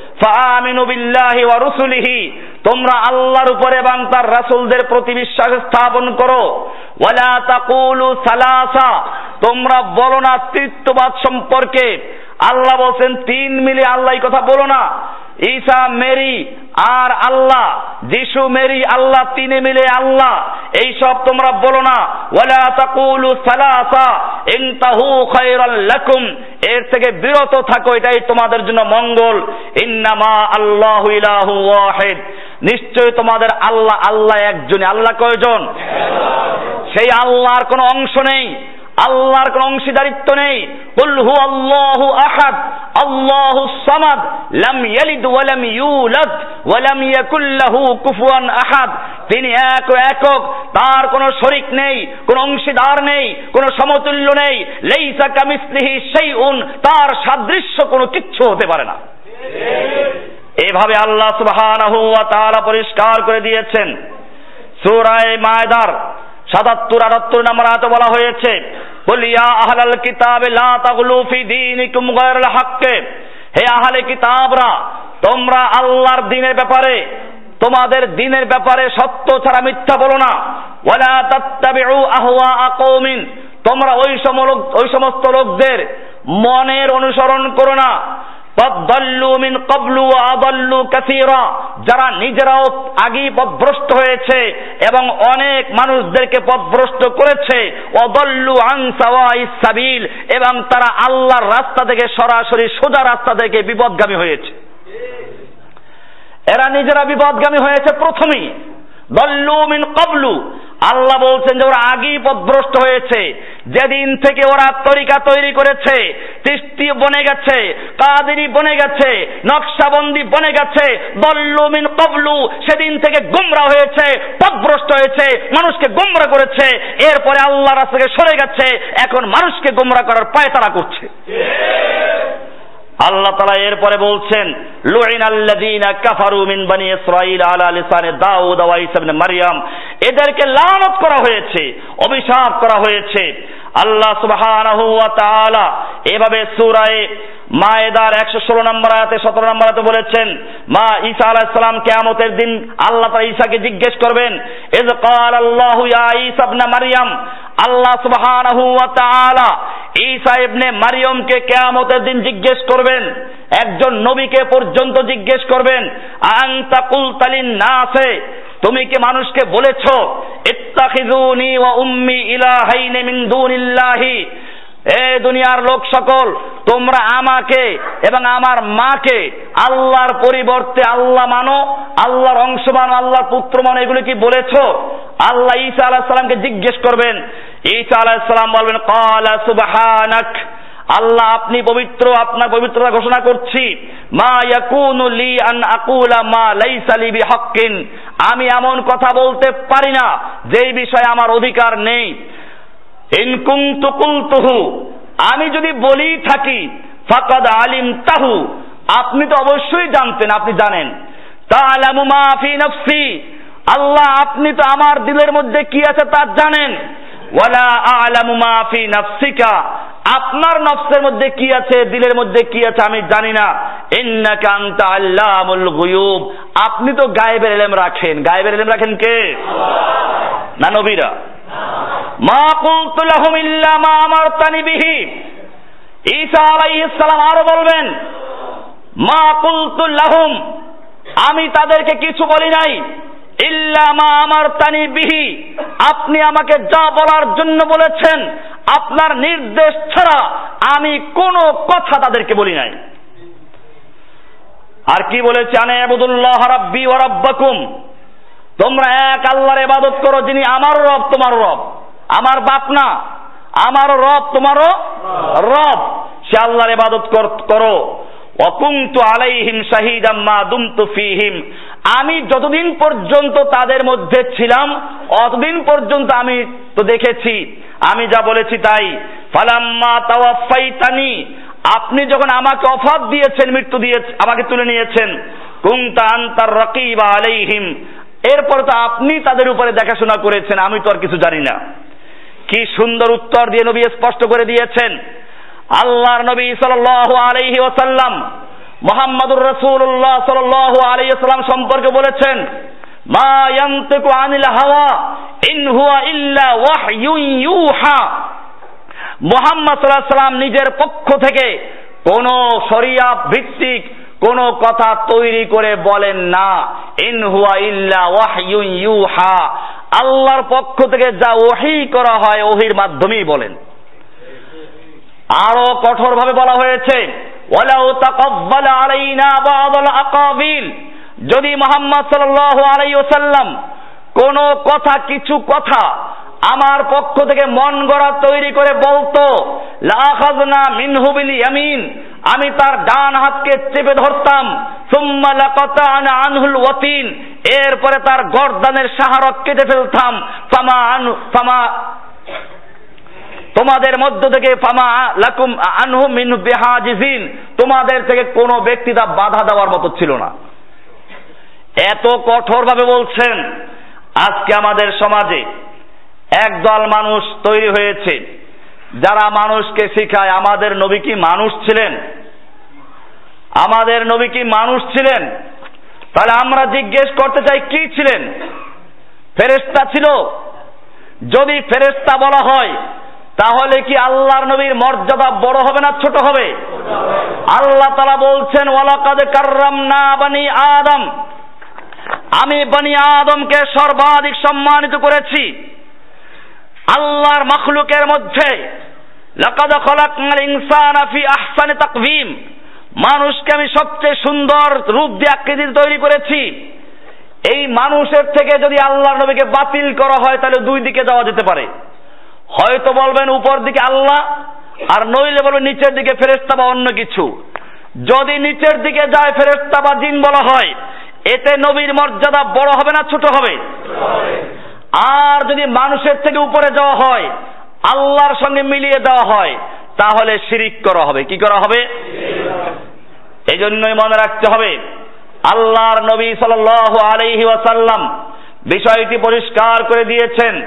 তোমরা আল্লাহর উপরে এবং তার রাসূলদের প্রতি বিশ্বাস স্থাপন করো। ওয়ালা তাকুলু সালাসা। তোমরা বলো না, তৃত্ববাদ সম্পর্কে। আল্লাহ বলছেন, তিন মিলে আল্লাহ কথা বলো না। ঈসা মেরি আর আল্লাহ যিশু মেরি আল্লাহ তিনে মিলে আল্লাহ। এই সব তোমরা বলো না। ওয়ালা তাকুলু সালাসা ইনতাহু খায়রাল লাকুম। এর থেকে বিরত থাকো এটাই তোমাদের জন্য মঙ্গল। ইন্নামা আল্লাহু ইলাহু ওয়াহিদ। নিশ্চয় তোমাদের আল্লাহ আল্লাহ একজনই। আল্লাহ কয়জন? সেই আল্লাহর কোনো অংশ নেই। আল্লাহর কোন অংশীদারিত্ব নেই। আহাদ সামাদ, লাম ইয়ালিদ ওয়া লাম ইউলাদ ওয়া লাম কুফুয়ান আহাদ। তিনি এক একক, তার কোনো শরিক নেই, কোনো অংশীদার নেই, কোনো সমতুল্য নেই। লাইসা কামিসলিহি শাইউন, তার সাদৃশ্য কোনো কিচ্ছু হতে পারে না। এভাবে আল্লাহ সুবহানাহু ওয়া তাআলা পরিষ্কার করে দিয়েছেন। সূরায়ে মায়দার সাতাত্তর, আটাত্তর নম্বর আয়াতে বলা হয়েছে বলিয়া আহলাল কিতাবে লা তাগলু ফি দীনিকুম গায়রাল হাক্কে। হে আহলে কিতাবরা, তোমরা আল্লাহর দিনের ব্যাপারে, তোমাদের দিনের ব্যাপারে সত্য ছাড়া মিথ্যা বলো না। ওয়ালা তাত্তাবিউ আহওয়া কওমিন। তোমরা ওই সমস্ত লোকদের মনের অনুসরণ করো না। যারা নিজেরাও আগেই পথভ্রষ্ট হয়েছে এবং অনেক মানুষদেরকে পথভ্রষ্ট করেছে অদল্লু সাবিল এবং তারা আল্লাহর রাস্তা থেকে সরাসরি সোজা রাস্তা থেকে বিপদগামী হয়েছে। এরা নিজেরা বিপদগামী হয়েছে প্রথমেই। দল্লু মিন কবলু আল্লাহ বলছেন যে ওরা আগেই পথভ্রষ্ট হয়েছে। যেদিন থেকে ওরা তরিকা তৈরি করেছে তিস্তি বনে গেছে, কাদেরি বনে গেছে, নকশাবন্দি বনে গেছে বল্লুমিন কবলু, সেদিন থেকে গুমরা হয়েছে, পদভ্রষ্ট হয়েছে, মানুষকে গুমরা করেছে, এরপরে আল্লাহ রাস্তাকে সরে গেছে, এখন মানুষকে গুমরা করার পায়তারা করছে। আল্লাহ তালা এরপরে বলছেন লুইন আল্লাযীনা কাফারু মিন বানি ইসরাঈল আলা লিসানে দাউদ ওয়া ঈসা ইবনে এদেরকে লানত করা হয়েছে, অভিশাপ করা হয়েছে। আল্লাহ তাআলা এভাবে সূরায়ে মায়েদার একশো ষোলো নম্বর আয়াতে সতেরো নম্বর আয়াতে বলেছেন, মা ঈসা আলাইহিস সালাম কিয়ামতের দিন আল্লাহ তাআলা ঈসাকে জিজ্ঞেস করবেন ইজ কাল আল্লাহু ইয়া মারইয়াম আল্লাহ সুবহানাহু ওয়া তাআলা ঈসা ইবনে কিয়ামতের দিন জিজ্ঞেস করবেন, একজন নবীকে পর্যন্ত জিজ্ঞেস করবেন, আনতা কুলতালিন নাসে তুমি কি মানুষকে বলেছ ইত্তাখিজুনি ওয়া উম্মি ইলাহাইনি মিন দুনিল্লাহি এ দুনিয়ার লোক সকল, তোমরা আমাকে এবং আমার মাকে আল্লাহর পরিবর্তে আল্লাহ মানো, আল্লাহর অংশ মানো, আল্লাহর পুত্র মানো, এগুলো কি বলেছ? আল্লাহ ঈসা আলাহিস সালামকে জিজ্ঞেস করবেন। ঈসা আলাহিস সালাম বলবেন কালা সুবহানাক। আল্লাহ, আপনি পবিত্র, আপনার পবিত্রতা ঘোষণা করছি। মা ইয়াকুনু লি আন আকুলা মা লাইসা লি বিহাক্কিন। আমি এমন কথা বলতে পারি না, যেই বিষয়ে আমার অধিকার নেই। ইনকুম তুকুলতুহু আমি যদি বলি থাকি, ফাকাদ আলিম তাহু আপনি তো অবশ্যই জানতেন, আপনি জানেন। তাআলামু মা ফি নফসি, আল্লাহ, আপনি তো আমার দিলের মধ্যে কি আছে তা জানেন। ওয়ালা আলামু মা ফি নাফসিকা। আপনার নফসের মধ্যে কি আছে, দিলের মধ্যে কি আছে আমি জানি না। ইন্নাকা আনতা আল্লামুল গুয়ুব। আপনি তো গায়েবের ইলম রাখেন। গায়েবের ইলম রাখেন কে? না নবীরা। মা কুলতু লাহুম ইল্লা মা আমারতানি বিহি। ঈসা আলাইহিস সালাম আরও বলবেন, মা কুলতু লাহুম। আমি তাদেরকে কিছু বলি নাই। ইল্লা মা আমার তানি বিহি। আপনি আমাকে যা বলার জন্য বলেছেন, আপনার নির্দেশ ছাড়া আমি কোনো কথা তাদেরকে বলি নাই। আর কি বলেছে? আনে আবুদুল্লাহ রাব্বি ও রাব্বাকুম। তোমরা এক আল্লাহর ইবাদত করো যিনি আমার রব, তোমার রব। আমার বাপ না, আমার রব, তোমারও রব। সে আল্লাহর ইবাদত করো অকুন্তু আলাইহিম শাহিদাম দুমতু ফিহিম। আমি যতদিন পর্যন্ত তাদের মধ্যে ছিলাম, অতদিন পর্যন্ত আমি তো দেখেছি। আমি যা বলেছি তাই। ফালাম্মা তাওয়াফাইতানি, আপনি যখন আমাকে অফাত দিয়েছেন, মৃত্যু দিয়ে আমাকে তুলে নিয়েছেন কুংতা আন্তার রকিবা আলাইহিম, এরপর তো আপনি তাদের উপরে দেখাশোনা করেছেন, আমি তো আর কিছু জানি না। কি সুন্দর উত্তর দিয়ে নবী স্পষ্ট করে দিয়েছেন। আল্লাহর নবী সাল্লাল্লাহু আলাইহি ওয়াসাল্লাম মোহাম্মদুর রাসূলুল্লাহ সাল্লাল্লাহু আলাইহি ওয়াসাল্লাম সম্পর্কে বলেছেন, মা ইয়ানতিকু আনিল হাওয়া ইন হুয়া ইল্লা ওয়াহয়ুন ইউহা। মোহাম্মদ সাল্লাম নিজের পক্ষ থেকে কোন শরিয়া ভিত্তিক কোন কথা তৈরি করে বলেন না, ইন হুয়া ইল্লা ওয়াহয়ুন ইউহা। আল্লাহর পক্ষ থেকে যা ওহি করা হয়, ওহির মাধ্যমেই বলেন। আরও কঠোরভাবে বলা হয়েছে ওয়ালাউ তাকাব্বালা আলাইনা বাদাল আকাবিল। যদি মোহাম্মদ সাল্লাল্লাহু আলাইহি ওয়াসাল্লাম কোন কথা, কিছু কথা আমার পক্ষ থেকে মন গড়া তৈরি করে বলতো লাখাজনা মিনহু বিল ইয়ামিন, আমি তার ডান হাতকে চেপে ধরতাম, সুম্মা লাকাতানা আনহুল ওয়াতিন, এরপরে তার গর্দানের সাহারক কেটে ফেলতাম, ফামা আনু ফামা তোমাদের মধ্য থেকে ফামা লাকুম আনহু মিন বিহাজিজিন। তোমাদের থেকে কোনো ব্যক্তি তা বাধা দেওয়ার মতো ছিল না। এত কঠোরভাবে বলছেন, আজকে আমাদের সমাজে একদল মানুষ তৈরি হয়েছে, যারা মানুষকে শিখায়, আমাদের নবী কি মানুষ ছিলেন? আমাদের নবী কি মানুষ ছিলেন? তাহলে আমরা জিজ্ঞেস করতে চাই, কি ছিলেন? ফেরেস্তা ছিল? যদি ফেরেস্তা বলা হয় তাহলে কি আল্লাহর নবীর মর্যাদা বড় হবে না ছোট হবে? আল্লাহ তারা বলছেন, ওয়ালাকাদ কাররাম না বানি আদম। আমি বানি আদমকে সর্বাধিক সম্মানিত করেছি। আল্লাহর মখলুকের মধ্যে, লাকাদ খলাকনাল ইনসানা ফি আহসানি তাকভিম মানুষকে আমি সবচেয়ে সুন্দর রূপ দিয়ে আকৃতি তৈরি করেছি। এই মানুষের থেকে যদি আল্লাহর নবীকে বাতিল করা হয়, তাহলে দুই দিকে যাওয়া যেতে পারে। হয়তো বলবেন উপর দিকে আল্লাহ, আর নইলে বলবেন নিচের দিকে ফেরেস্তা বা অন্য কিছু। যদি নিচের দিকে যায় ফেরেস্তা বা জিন বলা হয়, এতে নবীর মর্যাদা বড় হবে না ছোট হবে? আর যদি মানুষের থেকে উপরে যাওয়া হয়, আল্লাহর সঙ্গে মিলিয়ে দেওয়া হয়, তাহলে শিরিক করা হবে। কি করা হবে? এই জন্যই মনে রাখতে হবে, আল্লাহর নবী সাল আলাইহি ওয়াসাল্লাম বিষয়টি পরিষ্কার করে দিয়েছেন।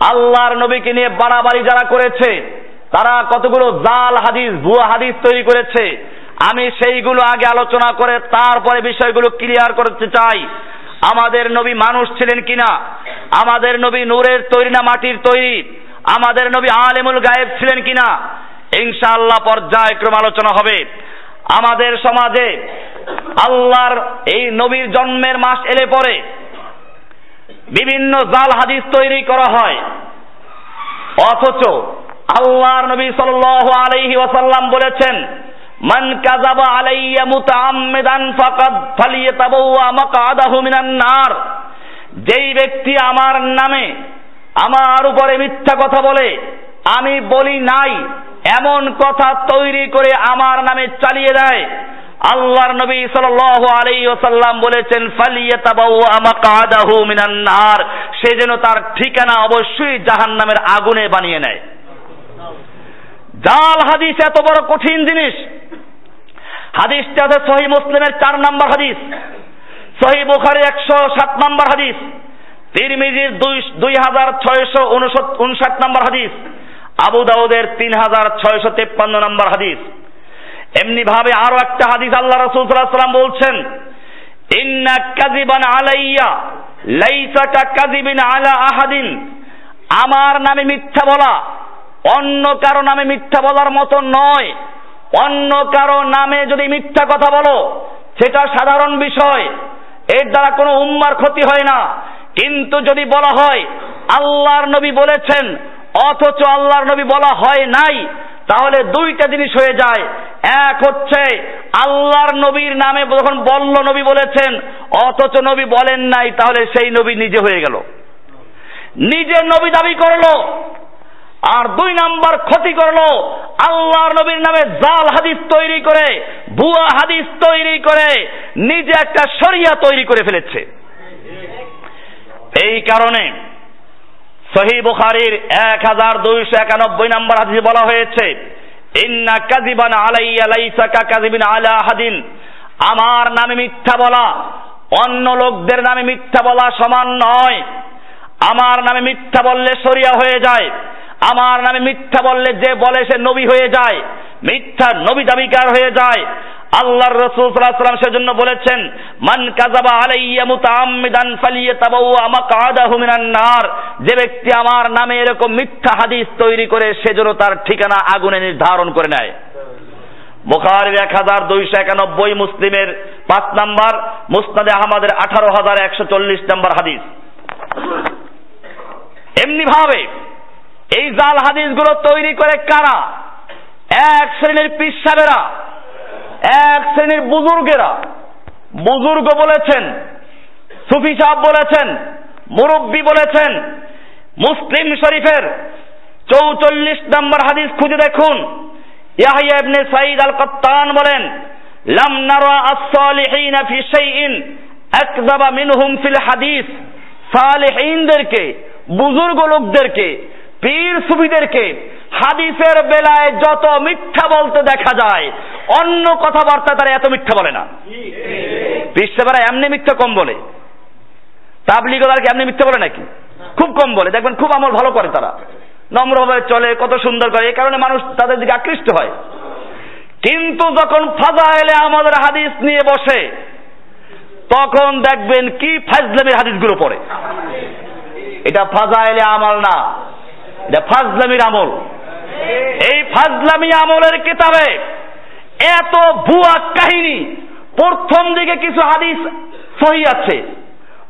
আল্লাহর নবীকে নিয়ে বাড়াবাড়ি যারা করেছে, তারা কতগুলো জাল হাদিস, ভুয়া হাদিস তৈরি করেছে। আমি সেইগুলো আগে আলোচনা করে তারপরে বিষয়গুলো ক্লিয়ার করতে চাই। আমাদের নবী মানুষ ছিলেন কিনা? আমাদের নবী নূরের তৈরি না মাটির তৈরি? আমাদের নবী আলেমুল গায়েব ছিলেন কিনা? ইনশাআল্লাহ পর্যায়ক্রম আলোচনা হবে। আমাদের সমাজে আল্লাহর এই নবীর জন্মের মাস এলে পরে বিভিন্ন জাল হাদিস তৈরি করা হয়। অথচ আল্লাহর নবী সাল্লাল্লাহু আলাইহি ওয়াসাল্লাম বলেছেন, মান কাযাবা আলাইয়া মুতাআম্মিদান ফাকাদ ফালিয়াতাবাওয়া মাকআদাহু মিনান নার। যেই ব্যক্তি আমার নামে আমার উপরে মিথ্যা কথা বলে, আমি বলি নাই, এমন কথা তৈরি করে আমার নামে চালিয়ে দেয় আল্লাহর নবী সাল্লাল্লাহু আলাইহি ওয়াসাল্লাম বলেছেন, ফালিয়াতাবাওয়া মাকআদাহু মিনান নার। সে যেন তার ঠিকানা অবশ্যই জাহান্নামের আগুনে বানিয়ে নেয়। জাল হাদিস এত বড় কঠিন জিনিস। হাদিসটা আছে সহি মুসলিমের চার নম্বর হাদিস। সহি বুখারি একশো সাত নম্বর হাদিস। তিরমিজির দুই দুই হাজার ছয়শো উনষাট নম্বর হাদিস। আবু দাউদের তিন হাজার ছয়শো তেপ্পান্ন নম্বর হাদিস। এমনি ভাবে আরও একটা হাদিস আল্লাহ রাসূল সাল্লাল্লাহু বলছেন, ইন্না কাযিবান আলাইয়া লাইসা কাযিবিন আলা আহাদিন। আমার নামে মিথ্যা বলা অন্য কারও নামে মিথ্যা বলার মতো নয়। অন্য কারও নামে যদি মিথ্যা কথা বলো, সেটা সাধারণ বিষয়। এর দ্বারা কোনো উম্মার ক্ষতি হয় না। কিন্তু যদি বলা হয়, আল্লাহর নবী বলেছেন, অথচ আল্লাহর নবী বলা হয় নাই তাহলে দুইটা জিনিস হয়ে যায়। এক হচ্ছে, আল্লাহর নবীর নামে যখন বল্ল নবী বলেছেন, অথচ নবী বলেন নাই, তাহলে সেই নবী নিজে হয়ে গেল। নিজের নবী দাবি করল, আর দুই নাম্বার ক্ষতি করল, আল্লাহর নবীর নামে জাল হাদিস তৈরি করে, ভুয়া হাদিস তৈরি করে, নিজে একটা শরিয়া তৈরি করে ফেলেছে। এই কারণে সহি বুখারির এক হাজার দুইশো একানব্বই নম্বর হাদিসে বলা হয়েছে, ইন্না কাজিবান আলাইয়া লাইসা কাজিবিন আলা হাদিন আমার নামে মিথ্যা বলা, অন্য লোকদের নামে মিথ্যা বলা সমান নয়। আমার নামে মিথ্যা বললে সরিয়া হয়ে যায়, আমার নামে মিথ্যা বললে যে বলে সে নবী হয়ে যায়, মিথ্যা নবী দাবিকার হয়ে যায়। আল্লাহর রসুল আলাইহি সেজন্য বলেছেন, মান কাযাবা আলাইয়া মুতাআম্মিদান ফালিয়াতাবাওয়া মাকআদাহু মিনান নার। যে ব্যক্তি আমার নামে এরকম মিথ্যা হাদিস তৈরি করে সেজন্য তার ঠিকানা আগুনে নির্ধারণ করে নেয়। বুখারীর এক হাজার দুইশো একানব্বই, মুসলিমের পাঁচ নাম্বার, মুসনাদে আহমদের আঠারো হাজার একশো চল্লিশ নাম্বার হাদিস। এমনি ভাবে এই জাল হাদিসগুলো তৈরি করে কারা? এক শ্রেণির পিসাবেরা এক শ্রেণির বুজুর্গেরা, বুজুর্গ বলেছেন, সুফি সাহেব বলেছেন, মুরব্বী বলেছেন, মুসলিম শরীফের চৌচল্লিশ নম্বর হাদিস খুঁজে দেখুন। ইয়াহিয়া ইবনে সাইদ আল কত্তান বলেন, লাম নারা আস-সালিহিন ফি শাইইন আকযাবা মিনহুম ফিল হাদিস। সালেহীনদেরকে, বুজুর্গ লোকদেরকে, পীর সুফিদেরকে হাদিসের বেলায় যত মিথ্যা বলতে দেখা যায়, অন্য কথাবার্তা তারা এত মিথ্যা বলে না। পীর এমনি মিথ্যা কম বলে। তাবলিগদারকে এমনি মিথ্যা বলে নাকি? খুব কম বলে। দেখবেন খুব আমল ভালো করে তারা। নম্রভাবে চলে, কত সুন্দর করে। এই কারণে মানুষ তাদের দিকে আকৃষ্ট হয়। কিন্তু যখন ফাজা এলে আমাদের হাদিস নিয়ে বসে, তখন দেখবেন কি ফাজলামির হাদিসগুলো পড়ে। এটা ফাজা এলে আমল না। এটা ফাজলামির আমল। এই ফাজলামি আমলের কিতাবে এত ভুয়া কাহিনী, প্রথম দিকে কিছু হাদিস সহি আছে,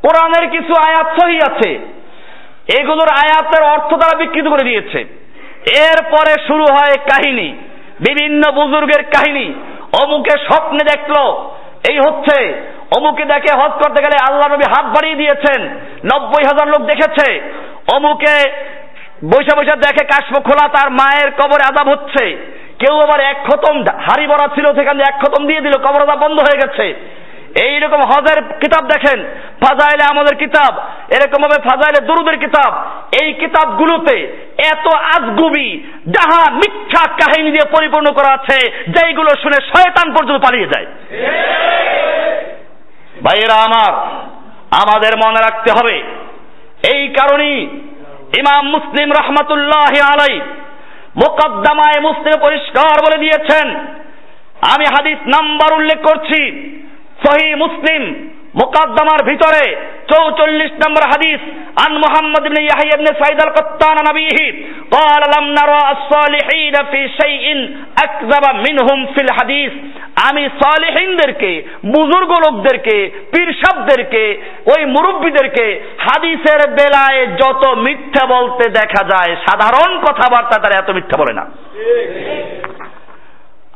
কোরআনের কিছু আয়াত সহি আছে, এগুলোর আয়াতের অর্থ তারা বিকৃত করে দিয়েছে। এরপরে শুরু হয় কাহিনী, বিভিন্ন বুজুর্গের কাহিনী, অমুকে স্বপ্নে দেখল, এই হচ্ছে, অমুকে দেখে হজ করতে গেলে আল্লাহ নবী হাত বাড়িয়ে দিয়েছেন, নব্বই হাজার লোক দেখেছে, অমুকে বৈশা বৈশা দেখে কাশ্ম খোলা, তার মায়ের কবরে আদাব হচ্ছে। কেউ আবার এক খতম হাড়ি ভরা ছিল সেখানে এক খতম দিয়ে দিল, কবর আদাব বন্ধ হয়ে গেছে। এইরকম হজের কিতাব দেখেন, ফাজাইলে আমাদের কিতাব, এরকম ভাবে ফাজাইলে দুরুদের কিতাব। এই কিতাবগুলোতে এত আজগুবি, যাহা মিথ্যা কাহিনী দিয়ে পরিপূর্ণ করা আছে, যেইগুলো শুনে শয়তান পর্যন্ত পালিয়ে যায়। ভাইয়েরা আমার, আমাদের মনে রাখতে হবে, এই কারণেই ইমাম মুসলিম রহমতুল্লাহ আলাই মোকদ্দমায় মুসলিম পরিষ্কার বলে দিয়েছেন। আমি হাদিস নাম্বার উল্লেখ করছি সহি মুসলিম মোকদ্দমার ভিতরে চৌচল্লিশ নম্বর হাদিস আন মোহাম্মদ ইবনে ইয়াহিয়া ইবনে সাইদ আল কত্তান নবীহি قال لم نرى الصالحين في شيء اكذب منهم في الحديث আমি সালেহিনদেরকে বুজুর্গ লোকদেরকে পীর সাহেবদেরকে ওই মুরব্বীদেরকে হাদিসের বেলায় যত মিথ্যা বলতে দেখা যায় সাধারণ কথাবার্তা তারা এত মিথ্যা বলে না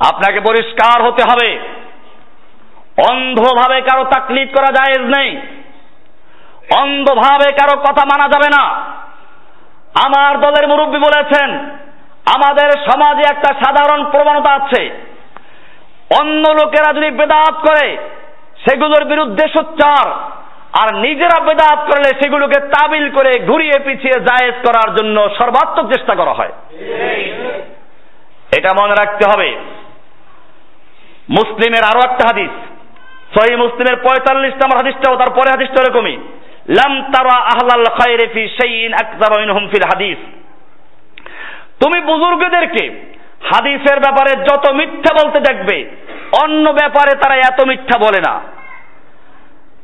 আপনাকে পরিষ্কার হতে হবে অন্ধভাবে কারো তাকলিফ করা জায়েজ নেই অন্ধভাবে কারও কথা মানা যাবে না। আমার দলের মুরব্বী বলেছেন, আমাদের সমাজে একটা সাধারণ প্রবণতা আছে। অন্য লোকেরা যদি বেদাত করে, সেগুলোর বিরুদ্ধে সোচ্চার, আর নিজেরা বেদাত করলে সেগুলোকে তাবিল করে ঘুরিয়ে পিছিয়ে জায়েজ করার জন্য সর্বাত্মক চেষ্টা করা হয়। এটা মনে রাখতে হবে। মুসলিমের আরও একটা হাদিস। সহি মুসলিমের পঁয়তাল্লিশ নম্বর হাদিসটাও তার পরে হাদিসটা এরকমই। লাম তারা আহলাল খায়রে ফি শাইইন আকযাবা মিনহুম ফিল হাদিস। তুমি বুজুর্গদেরকে হাদিসের ব্যাপারে যত মিথ্যা বলতে দেখবে, অন্য ব্যাপারে তারা এত মিথ্যা বলে না।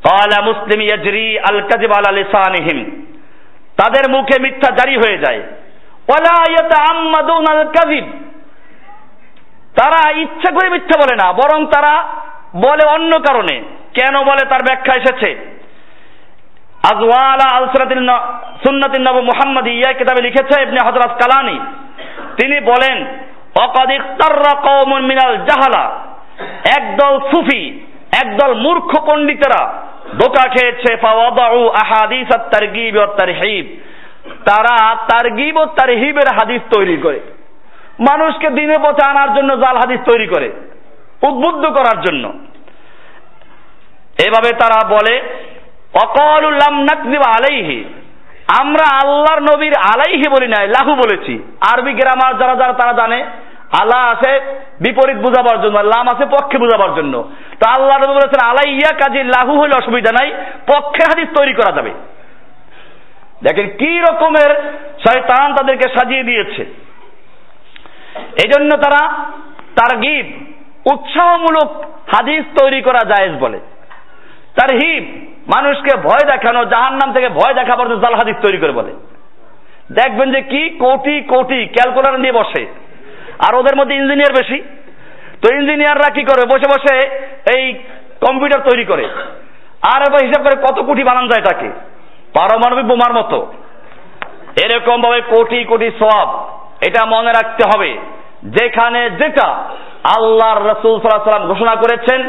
কালা মুসলিম ইয়াজরি আল কাজিব আলা লিসানিহিম। তাদের মুখে মিথ্যা জারি হয়ে যায়। ওয়ালা ইয়াতাআম্মাদুন আল কাজিব তারা ইচ্ছা করে মিথ্যা বলে না, বরং তারা বলে অন্য কারণে। কেন বলে? তার ব্যাখ্যা এসেছে। আজওয়ালা আল সুন্নাতিন নব মুহাম্মদ ইয়া কিতাবে লিখেছে ইবনে হযরত কালানি। তিনি বলেন, অকাদ ইখতাররা কওমুন মিনাল জাহালা। একদল সুফি, একদল মূর্খ পণ্ডিতেরা ধোকা খেয়েছে, ফাওয়াদাউ আহাদিস আত-তারগিব ওয়াত তারহিব। তারা তারগিব ও তারহিবের হাদিস তৈরি করে। মানুষকে দিনে পথে আনার জন্য জাল হাদিস তৈরি করে, উদ্বুদ্ধ করার জন্য। এভাবে তারা বলে অকলুল্লাম নাকদিব আলাইহি। আমরা আল্লাহর নবীর আলাইহি বলি নাই, লাহু বলেছি। আরবি গ্রামার যারা যারা তারা জানে আল্লাহ আছে বিপরীত বুঝাবার জন্য লাম আছে পক্ষে বুঝাবার জন্য। তো আল্লাহ নবী বলেছেন, আলাইয়া কাজে লাহু হলে অসুবিধা নাই পক্ষে হাদিস তৈরি করা যাবে। দেখেন, কি রকমের শয়তান তাদেরকে সাজিয়ে দিয়েছে। এই জন্য তারা তার গিব উৎসাহমূলক হাদিস তৈরি করা জায়েজ বলে। তার হিব মানুষকে ভয় দেখানো জাহান নাম থেকে ভয় দেখাবার জন্য জাল হাদিস তৈরি করে বলে। দেখবেন যে কি কোটি কোটি ক্যালকুলেটর নিয়ে বসে। আর ওদের মধ্যে ইঞ্জিনিয়ার বেশি। তো ইঞ্জিনিয়াররা কি করে? বসে বসে এই কম্পিউটার তৈরি করে। আর এবার হিসাব করে কত কোটি বানানো যায় তাকে? পারমাণবিক বোমার মতো। এরকম ভাবে কোটি কোটি সব এটা মনে রাখতে হবে। যেখানে যেটা আল্লাহর রসুল সাল্লাহ সাল্লাম ঘোষণা করেছেন,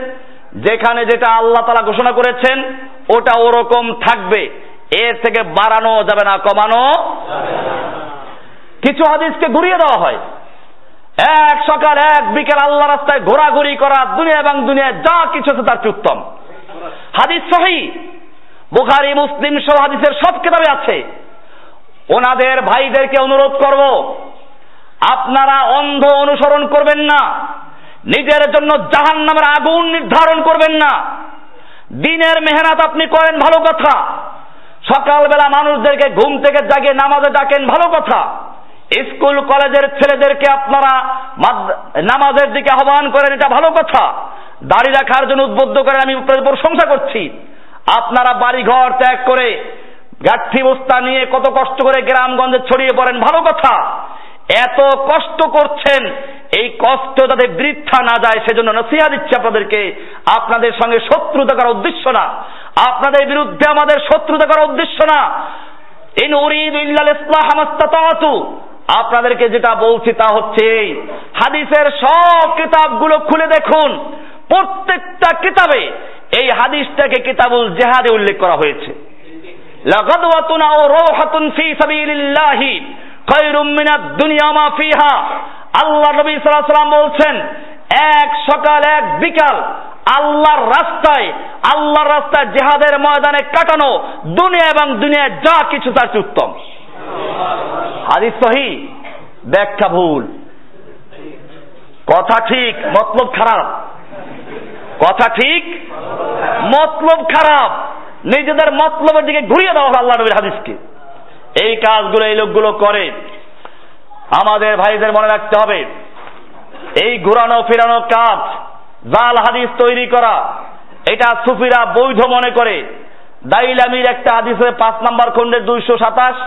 যেখানে যেটা আল্লাহ তালা ঘোষণা করেছেন ওটা ওরকম থাকবে। এর থেকে বাড়ানো যাবে না, কমানো কিছু হাদিসকে ঘুরিয়ে দেওয়া হয়। এক সকাল, এক বিকেল আল্লাহ রাস্তায় ঘোরাঘুরি করা দুনিয়া এবং দুনিয়ায় যা কিছু আছে তার উত্তম। হাদিস সহি। বুখারি, মুসলিম সহ হাদিসের সব কিতাবে আছে। ওনাদের ভাইদেরকে অনুরোধ করব, আপনারা অন্ধ অনুসরণ করবেন না। নিজের জন্য জাহান নামের আগুন নির্ধারণ করবেন না। দিনের মেহনত আপনি করেন ভালো কথা। সকালবেলা মানুষদেরকে ঘুম থেকে জাগিয়ে নামাজে ডাকেন ভালো কথা। স্কুল, কলেজের ছেলেদেরকে আপনারা নামাজের দিকে আহ্বান করেন, এটা ভালো কথা। দাড়ি রাখার জন্য উদ্বুদ্ধ করেন, আমি প্রশংসা করছি। আপনারা বাড়ি ঘর ত্যাগ করে গাঠি বস্তা নিয়ে কত কষ্ট করে গ্রামগঞ্জে ছড়িয়ে পড়েন, ভালো কথা। এত কষ্ট করছেন, এই কষ্ট যাতে বৃদ্ধা না যায়, সেজন্য নসিহা দিচ্ছে আপনাদেরকে, আপনাদের সঙ্গে শত্রুতা করার উদ্দেশ্য না। আপনাদের বিরুদ্ধে আমাদের শত্রুতা করার উদ্দেশ্য না। আপনাদেরকে যেটা বলছি তা হচ্ছে হাদিসের সব কিতাবগুলো খুলে দেখুন। প্রত্যেকটা কিতাবে এই হাদিসটাকে কিতাবুল জেহাদে উল্লেখ করা হয়েছে। লাগাদওয়াতুন আও রাওহাতুন ফি সাবিলিল্লাহি। মিনাদ দুনিয়া মা আল্লাহ নবী সাল্লাম বলছেন, এক সকাল, এক বিকাল আল্লাহর রাস্তায় আল্লাহর রাস্তায় জেহাদের ময়দানে কাটানো দুনিয়া এবং দুনিয়ায় যা কিছু তার উত্তম। হাদিস সহি, ব্যাখ্যা ভুল। কথা ঠিক, মতলব খারাপ। কথা ঠিক, মতলব খারাপ। নিজেদের মতলবের দিকে ঘুরিয়ে দেওয়া আল্লাহ নবীর হাদিসকে। এই কাজগুলো এই লোকগুলো করে। আমাদের ভাইদের মনে রাখতে হবে, এই ঘুরানো ফিরানো কাজ, জাল হাদিস তৈরি করা, এটা সুফিরা বৈধ মনে করে। দাইলামির একটা হাদিসের পাঁচ নাম্বার খন্ডের দুইশো সাতাশ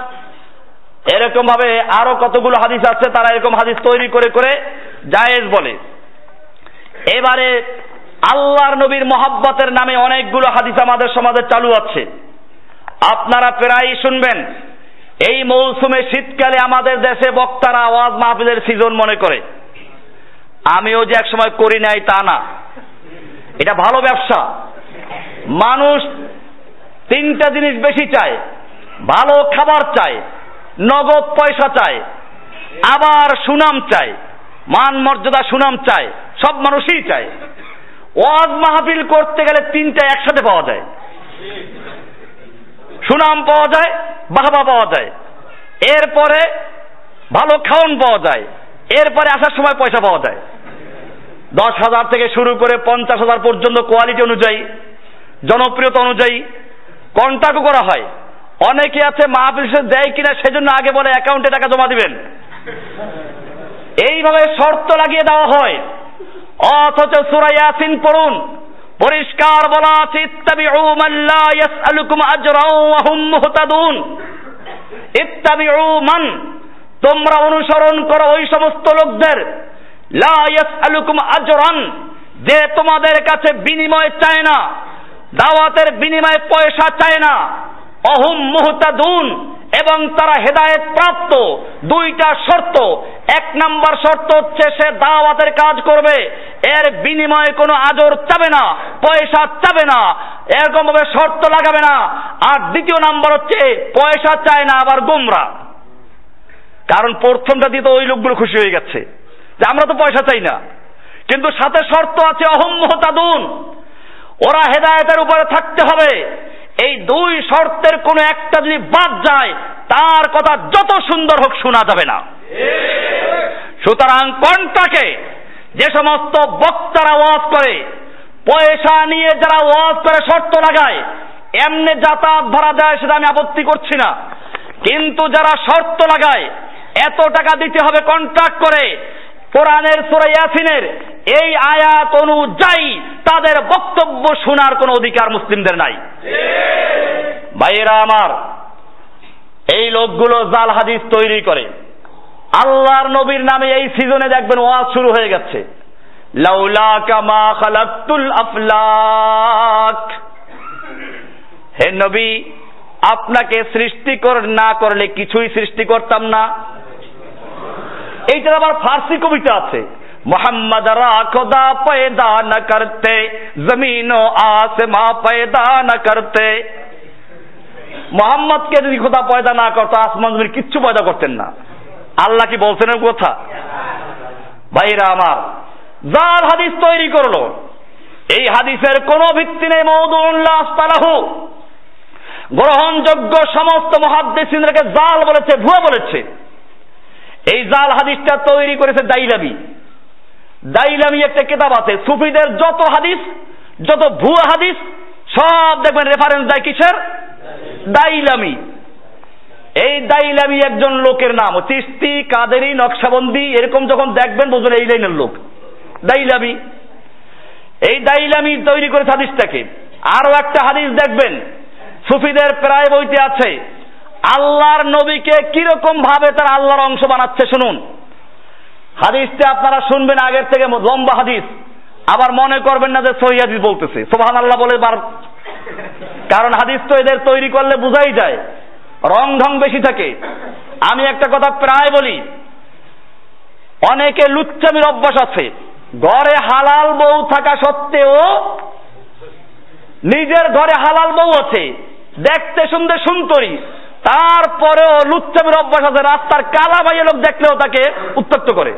এরকম ভাবে আরও কতগুলো হাদিস আছে, তারা এরকম হাদিস তৈরি করে করে জায়েজ বলে। এবারে আল্লাহর নবীর মহাব্বতের নামে অনেকগুলো হাদিস আমাদের সমাজে চালু আছে। আপনারা প্রায় শুনবেন এই মৌসুমে শীতকালে আমাদের দেশে বক্তারা আওয়াজ মাহফিলের সিজন মনে করে। আমিও যে এক সময় করি নাই তা না। এটা ভালো ব্যবসা। মানুষ তিনটা জিনিস বেশি চায়। ভালো খাবার চায়, নগদ পয়সা চায়, আবার সুনাম চায়, মান মর্যাদা সুনাম চায়, সব মানুষই চায়। ওয়াজ মাহফিল করতে গেলে তিনটা একসাথে পাওয়া যায়। সুনাম পাওয়া যায় বাহবা পাওয়া যায়। এরপরে ভালো খাওয়ান পাওয়া যায়। এরপরে আসার সময় পয়সা পাওয়া যায়। দশ হাজার থেকে শুরু করে পঞ্চাশ হাজার পর্যন্ত কোয়ালিটি অনুযায়ী, জনপ্রিয়তা অনুযায়ী কন্ট্যাক্টও করা হয়। অনেকে আছে মাহফিল দেয় কিনা সেজন্য আগে বলে অ্যাকাউন্টে টাকা জমা দিবেন। এইভাবে শর্ত লাগিয়ে দেওয়া হয়। অথচ সূরা ইয়াসিন পড়ুন। পরিষ্কার বলা আছে, ইত্তাবিউ মান লা ইয়াসআলুকুম আজরাও ওয়া হুম মুহতাদুন। ইত্তাবিউ মান, তোমরা অনুসরণ করো ওই সমস্ত লোকদের। লা ইয়াসআলুকুম আজরান, যে তোমাদের কাছে বিনিময় চায় না, দাওয়াতের বিনিময়ে পয়সা চায় না। অহুম মুহতাদুন এবং তারা হেদায়েত প্রাপ্ত দুইটা শর্ত। এক নাম্বার শর্ত হচ্ছে সে দাওয়াতের কাজ করবে, এর বিনিময়ে কোনো আজর চাবে না, পয়সা চাবে না এরকম ভাবে শর্ত লাগাবে না। আর দ্বিতীয় নাম্বার হচ্ছে পয়সা চায় না আবার গুমরা। কারণ প্রথমটা দিয়ে তো ওই লোকগুলো খুশি হয়ে গেছে যে আমরা তো পয়সা চাই না। কিন্তু সাথে শর্ত আছে অহম মহতাদুন ওরা হেদায়েতের উপরে থাকতে হবে। এই দুই শর্তের কোন একটা যদি বাদ যায়, তার কথা যত সুন্দর হোক শোনা যাবে না। সুতরাং কোনটাকে যে সমস্ত বক্তারা ওয়াজ করে, পয়সা নিয়ে যারা ওয়াজ করে, শর্ত লাগায়, এমনি যাতায়াত ভাড়া দেয়, সেটা আমি আপত্তি করছি না। কিন্তু যারা শর্ত লাগায়, এত টাকা দিতে হবে কন্ট্রাক্ট করে কোরআনের সুরা ইয়াসিনের এই আয়াত অনুযায়ী তাদের বক্তব্য শোনার কোনো অধিকার মুসলিমদের নাই। ভাইয়েরা আমার, এই লোকগুলো জাল হাদিস তৈরি করে। আল্লাহর নবীর নামে এই সিজনে দেখবেন ওয়াজ শুরু হয়ে গেছে। লাউলা কামা খালাক্তুল আফলাক। হে নবী, আপনাকে সৃষ্টি কর না করলে কিছুই সৃষ্টি করতাম না। এইটার আবার ফার্সি কবিতা আছে। মোহাম্মদ রা খোদা পয়দা না করতে জমিন ও আসমা পয়দা না করতে। মোহাম্মদকে যদি খোদা পয়দা না করতো, আসমান জমিন কিচ্ছু পয়দা করতেন না। আল্লাহ কি বলছেন কথা? ভাইরা আমার জাল হাদিস তৈরি করল, এই হাদিসের কোনো ভিত্তি নেই মৌদুল্লাহ তালাহু গ্রহণযোগ্য সমস্ত মহাদ্দেশিনদেরকে জাল বলেছে, ভুয়া বলেছে। এই জাল হাদিসটা তৈরি করেছে দাইলামি। দাইলামি একটা কেতাব আছে, সুফিদের যত হাদিস, যত ভুয়া হাদিস, সব দেখবেন রেফারেন্স দেয় কিসের? দাইলামি। এই দাইলামি একজন লোকের নাম চিস্তি কাদেরি, নকশাবন্দি, এরকম যখন দেখবেন বুঝবেন এই লাইনের লোক। দাইলামি। এই দাইলামি তৈরি করেছে হাদিসটাকে। আরও একটা হাদিস দেখবেন, সুফিদের প্রায় বইতে আছে আল্লাহর নবীকে কীরকম ভাবে তার আল্লাহর অংশ বানাচ্ছে, শুনুন। হাদিসটা আপনারা শুনবেন আগের থেকে, লম্বা হাদিস। আবার মনে করবেন না যে সহি বলতেছে। সোহান আল্লাহ বলে বার কারণ হাদিস তো এদের তৈরি করলে বুঝাই যায়। রং ঢং বেশি থাকে। আমি একটা কথা প্রায় বলি। অনেকে লুচ্চামির অভ্যাস আছে। ঘরে হালাল বউ থাকা সত্ত্বেও নিজের ঘরে হালাল বউ আছে। দেখতে, শুনতে সুন্দরী তারপরেও লুচ্চামির অভ্যাস আছে, রাস্তার কালা ভাইয়ের লোক দেখলেও তাকে উত্তক্ত করে।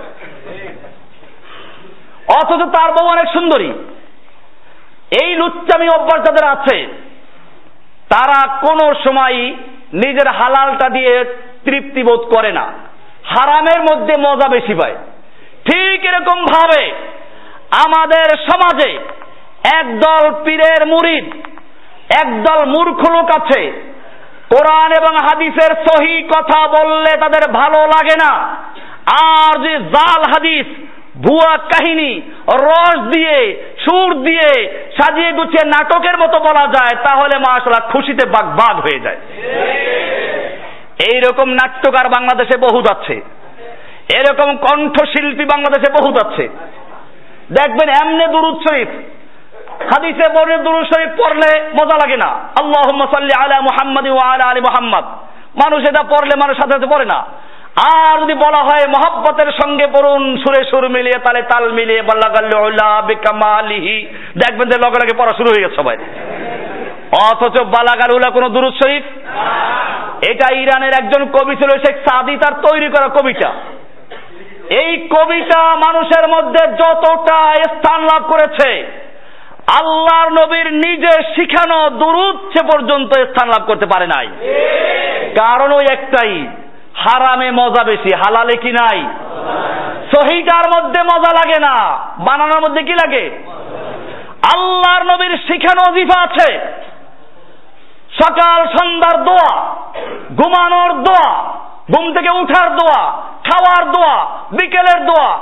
অথচ তার বউ অনেক সুন্দরী। এই লুচ্চামি অভ্যাস যাদের আছে, তারা কোনো সময় নিজের হালালটা দিয়ে তৃপ্তি বোধ করে না। হারামের মধ্যে মজা বেশি পায়। ঠিক এরকম ভাবে আমাদের সমাজে একদল পীরের মুরিদ, একদল মূর্খ লোক আছে কোরআন এবং হাদিসের সহি কথা বললে তাদের ভালো লাগে না। আর যে জাল হাদিস, ভুয়া কাহিনী, রস দিয়ে, সুর দিয়ে সাজিয়ে গুছিয়ে নাটকের মতো বলা যায়, তাহলে মাসালা খুশিতে বাগ বাগ হয়ে যায়। এইরকম নাট্যকার বাংলাদেশে বহুত আছে। এরকম কণ্ঠশিল্পী বাংলাদেশে বহুত আছে। দেখবেন এমনি দুরুদ শরীফ হাদিসে বর্ণের দুরুদ শরীফ পড়লে মজা লাগে না। আল্লাহ সাল্লি আলা মুহাম্মদ ওয়া আলা আলী মুহাম্মদ। মানুষ এটা পড়লে মানুষ সাথে সাথে পড়ে না। আর যদি বলা হয় মহাব্বতের সঙ্গে পড়ুন, সুরে সুর মিলিয়ে, তালে তাল মিলিয়ে বাল্লাগাল্লা বিকামালিহি। দেখবেন যে লগে লগে পড়া শুরু হয়ে গেছে সবাই। অথচ বালাগার উলা কোন দুরুদ শরীফ? এটা ইরানের একজন কবি ছিল, শেখ সাদি, তার তৈরি করা কবিতা। এই কবিতা মানুষের মধ্যে যতটা স্থান লাভ করেছে আল্লাহর নবীর নিজে শিখানো দুরুদ সে পর্যন্ত স্থান লাভ করতে পারে নাই। কারণ ওই একটাই, হারামে মজা বেশি, হালালে কি নাই? সহিটার মধ্যে মজা লাগে না, বানানোর মধ্যে কি লাগে? আল্লাহর নবীর শিখানো অজিফা আছে। সকাল সন্ধ্যার দোয়া, ঘুমানোর দোয়া, ঘুম থেকে উঠার দোয়া, খাওয়ার দোয়া, বিকেলের দোয়া,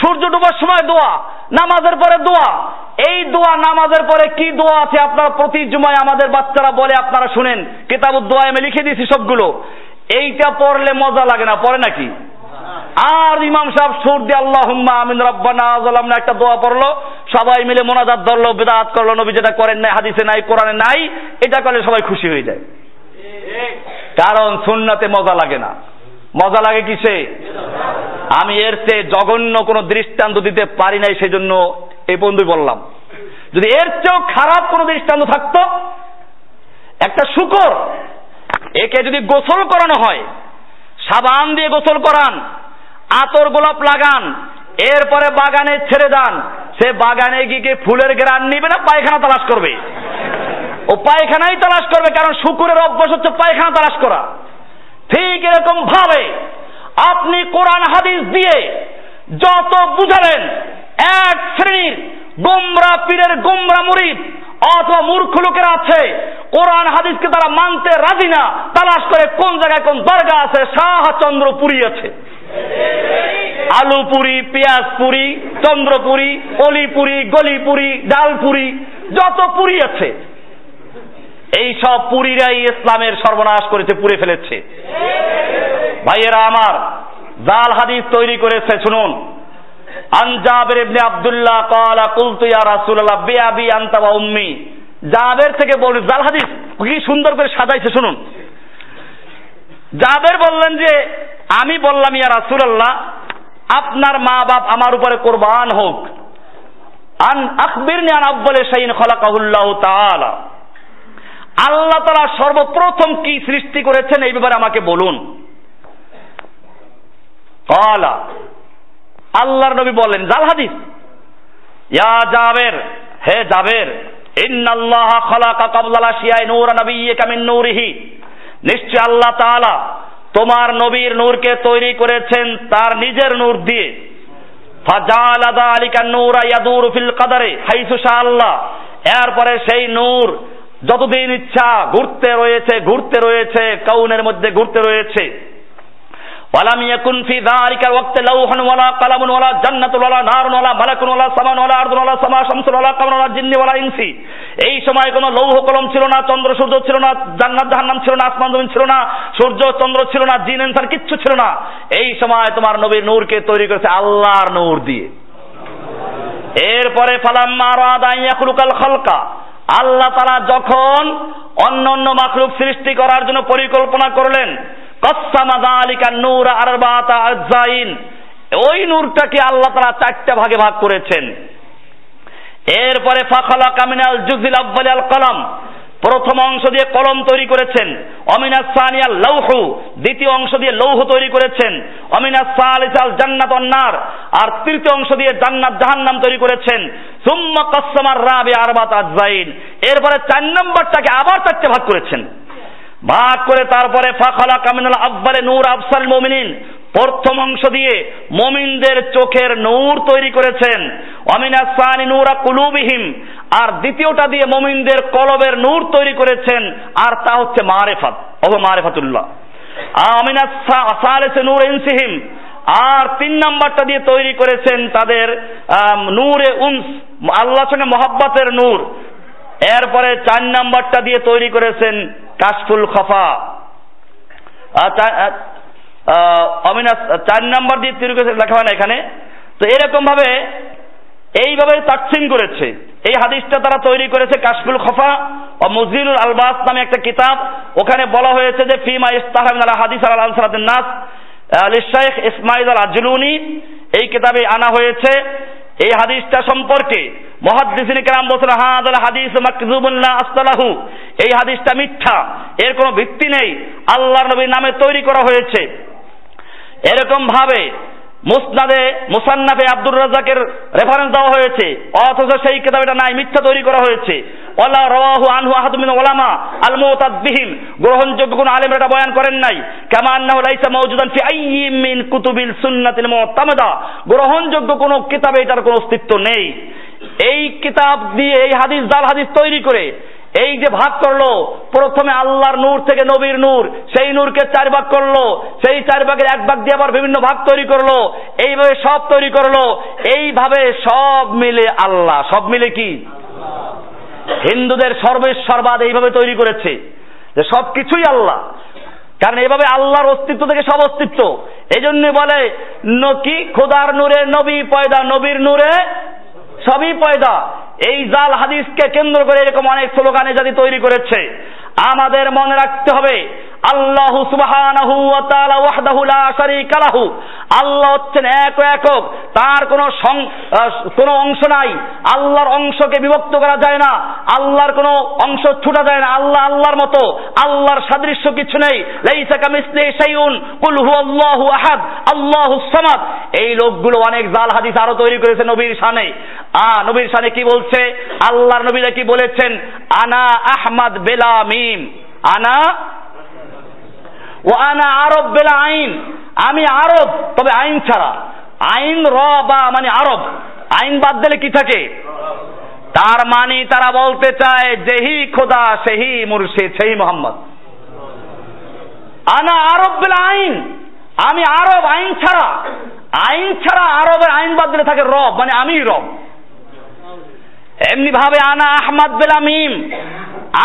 সূর্য ডুবার সময় দোয়া, নামাজের পরে দোয়া এই দোয়া নামাজের পরে কি দোয়া আছে আপনারা প্রতি জুমায়? আমাদের বাচ্চারা বলে, আপনারা শুনেন, কিতাবুদ দোয়া আমি লিখে দিয়েছি সবগুলো। এইটা পড়লে মজা লাগে না, পড়ে নাকি? আর ইমাম সাহেব সুর দিয়ে আল্লাহ আমিন, রব্বানা জালামনা একটা দোয়া পড়ল। সবাই মিলে মোনাজাত ধরলো, বেদাত করল, নবী যেটা করেন নাই, হাদিসে নাই, কোরআনে নাই, এটা করলে সবাই খুশি হয়ে যায়। কারণ সুন্নাতে মজা লাগে না। মজা লাগে কিসে? আমি এর চেয়ে জঘন্য কোনো দৃষ্টান্ত দিতে পারি নাই, সেজন্য এই বন্ধুই বললাম। যদি এর চেয়েও খারাপ কোনো দৃষ্টান্ত থাকতো, একটা শুকর, একে যদি গোসল করানো হয়, সাবান দিয়ে গোসল করান, আতর গোলাপ লাগান, এরপরে বাগানে ছেড়ে দেন, সে বাগানে গিয়ে ফুলের গ্রান নিবে না, পায়খানা তালাশ করবে? ও পায়খানাই তালাশ করবে, কারণ শুকুরের অভ্যাস হচ্ছে পায়খানা তালাশ করা। ঠিক এরকম ভাবে আপনি কোরআন, হাদিস দিয়ে যত বুঝালেন, এক শ্রেণির গোমরা পীরের গোমরা মুরিদ অথবা মূর্খ লোকেরা আছে, কোরআন, হাদিসকে তারা মানতে রাজি না, তালাশ করে কোন জায়গায় কোন দরগা আছে শাহচন্দ্র পুরী আছে। আলু পুরি পেঁয়াজ পুরি চন্দ্রপুরি, অলিপুরি, গলিপুরি, ডালপুরি, যত পুরি আছে। এই সব পুরীরাই ইসলামের সর্বনাশ করেছে, পুড়ে ফেলেছে। ভাইয়েরা আমার, জাল হাদিস তৈরি করেছে, শুনুন। আনজাবের ইবনে আব্দুল্লাহ কালা কুলতু ইয়া রাসূলুল্লাহ বিআবি আনতা ওয়া উম্মি। জাবের থেকে বলি, জাল হাদিস কি সুন্দর করে সাজাইছে, শুনুন। জাবের বললেন যে, আমি বললাম, ইয়া রাসূলুল্লাহ, আপনার মা বাপ আমার উপরে কোরবান হোক। আন আখবিরনি আন আব্বালে শাইন খলাকাহুল্লাহ তাআলা। আল্লাহ তারা সর্বপ্রথম কি সৃষ্টি করেছেন এই ব্যাপারে আমাকে বলুন। কলা আল্লাহর নবী বলেন জাল হাদিস? ইয়া জাবের, হে জাবের, ইন্নাল্লাহ খালাকা কাবলাল আশিয়াই নূর নাবিয়্যিকা মিন নূরিহি। নিশ্চয় আল্লাহ তাআলা তোমার নবীর নূরকে তৈরি করেছেন তার নিজের নূর দিয়ে। ফাজাল আদা আলিকা নূরা ইয়াদুর ফিল কাদারে, হাইসু আল্লাহ এরপরে সেই নূর যতদিন ইচ্ছা ঘুরতে রয়েছে ঘুরতে রয়েছে কাউনের মধ্যে ঘুরতে রয়েছে ولم يكن في ذلك الوقت لوح ولا قلم ولا جنة ولا نار ولا ملك ولا سمان ولا أرض ولا سما شمس ولا قمر ولا জিন্ন ولا ইনসি এই সময় কোনো লৌহ কলম ছিল না চন্দ্র সূর্য ছিল না জান্নাত জাহান্নাম ছিল না আসমান জমিন ছিল না সূর্য চন্দ্র ছিল না জিন ইনসান কিচ্ছু ছিল না এই সময় তোমার নবীর নূরকে তৈরি করেছে আল্লাহর নূর দিয়ে এরপরে ফালাম্মা রাদা ইয়াখলুকাল খালকা আল্লাহ তারা যখন অন্য অন্য মাখলুক সৃষ্টি করার জন্য পরিকল্পনা করলেন নূর ওই নূরটাকে আল্লাহ তারা চারটা ভাগে ভাগ করেছেন। এরপরে ফাখালা কামিনাল জুজিল আব্বাল কলম, প্রথম অংশ দিয়ে কলম তৈরি করেছেন। অমিনা সানিয়াল লৌহু, দ্বিতীয় অংশ দিয়ে লৌহ তৈরি করেছেন। অমিনা সালিসাল জান্নাত অন্নার আর তৃতীয় অংশ দিয়ে জান্নাত জাহান্নাম তৈরি করেছেন। সুম্মা কাসসামার রাবি আরবাত আজাইন এরপরে চার নম্বরটাকে আবার চারটে ভাগ করেছেন। ভাগ করে তারপরে ফাখালা কামিনাল আব্বালে নূর আফসাল মুমিনিন। প্রথম অংশ দিয়ে মমিনদের চোখের নূর তৈরি করেছেন। অমিনা সানি নূরা কুলুবিহিম। আর দ্বিতীয়টা দিয়ে মমিনদের কলবের নূর তৈরি করেছেন। আর তা হচ্ছে মারেফাত, ওহ মারেফাতুল্লাহ। আমিনা সালেসে নূর ইনসিহিম। আর তিন নাম্বারটা দিয়ে তৈরি করেছেন তাদের নূরে উনস, আল্লাহর সঙ্গে মহাব্বাতের নূর। এরপরে চার নাম্বারটা দিয়ে তৈরি করেছেন কাশফুল খফা। অমিনাস চার নাম্বার দিয়ে তৈরি করেছে লেখা হয় না এখানে। তো এরকম ভাবে এইভাবে তাকসিম করেছে। এই হাদিসটা তারা তৈরি করেছে কাশফুল খফা ও মুজিলুল আলবাস নামে একটা কিতাব। ওখানে বলা হয়েছে যে, ফিমা ইস্তাহামিন আল হাদিস আল আনসারাতিন নাস। আলী শেখ ইসমাইল আল আজলুনি এই কিতাবে আনা হয়েছে। এই হাদিসটা সম্পর্কে মহাদ্দিসিন কেরাম বলছেন, হাদাল হাদিস মাকজুবুল্লাহ আসতালাহু এই হাদিসটা মিথ্যা। এর কোনো ভিত্তি নেই। আল্লাহর নবীর নামে তৈরি করা হয়েছে। এরকম ভাবে মুসনাদে মুসান্নাফে আব্দুর রাজাকের রেফারেন্স দেওয়া হয়েছে। অথচ সেই কিতাব এটা নাই মিথ্যা তৈরি করা হয়েছে। ওয়ালা রাওয়াহু আনহু আহাদুমিন ওলামা আল মুতাদবিহিম গ্রহণযোগ্য কোন আলেম এটা বয়ান করেন নাই। কামা আন্নাহু লাইসা মাওজুদান ফি আইয়িম মিন কুতুবিল সুন্নাতিল মুতামাদা। গ্রহণযোগ্য কোন কিতাবে এটার কোনো অস্তিত্ব নেই। এই কিতাব দিয়ে, এই হাদিস, জাল হাদিস তৈরি করে এই যে ভাগ করল, প্রথমে আল্লাহর নূর থেকে নবীর নূর, সেই নূরকে চার ভাগ করল, সেই চার ভাগের এক ভাগ দিয়ে আবার বিভিন্ন ভাগ তৈরি করল, এইভাবে সব তৈরি করল, এইভাবে সব মিলে আল্লাহ। সব মিলে কি? হিন্দুদের সর্বেশ্বরবাদ এইভাবে তৈরি করেছে, যে সব কিছুই আল্লাহ। কারণ এভাবে আল্লাহর অস্তিত্ব থেকে সব অস্তিত্ব। এই জন্য বলে নকি খোদার নূরে নবী পয়দা, নবীর নূরে সবই পয়দা। এই জাল হাদিসকে কেন্দ্র করে এরকম অনেক স্লোগানে যদি তৈরি করেছে। আমাদের মনে রাখতে হবে, আল্লাহ সুবহানাহু ওয়া তাআলা ওয়াহদাহু লা শারীকা লাহু। আল্লাহ হচ্ছেন এক একক। তার কোনো কোনো অংশ নাই। আল্লাহর অংশকে বিভক্ত করা যায় না। আল্লাহর কোনো অংশ ছুটা যায় না। আল্লাহ আল্লাহর মতো। আল্লাহর সাদৃশ্য কিছু নেই। লাইসা কামিসলি কুল হুয়াল্লাহু আহাদ, আল্লাহুস সামাদ। এই লোকগুলো অনেক জাল হাদিস আরও তৈরি করেছে নবীর শানে। আ, নবীর শানে কি বলছে? আল্লাহর নবীরা কি বলেছেন? আনা আহমদ বেলা মিম। আনা ও আনা আরব বেলা আইন। আমি আরব, তবে আইন ছাড়া। আইন র বা মানে আরব। আইন বাদ দিলে কি থাকে? তার মানে তারা বলতে চায়, যেহি খোদা, সেহি মুর্শিদ সেই মোহাম্মদ। আনা আরব বেলা আইন। আমি আরব, আইন ছাড়া। আইন ছাড়া আরবের আইন বাদ দিলে থাকে রব মানে আমি রব। এমনি ভাবে আনা আহমদ বেলা মিম।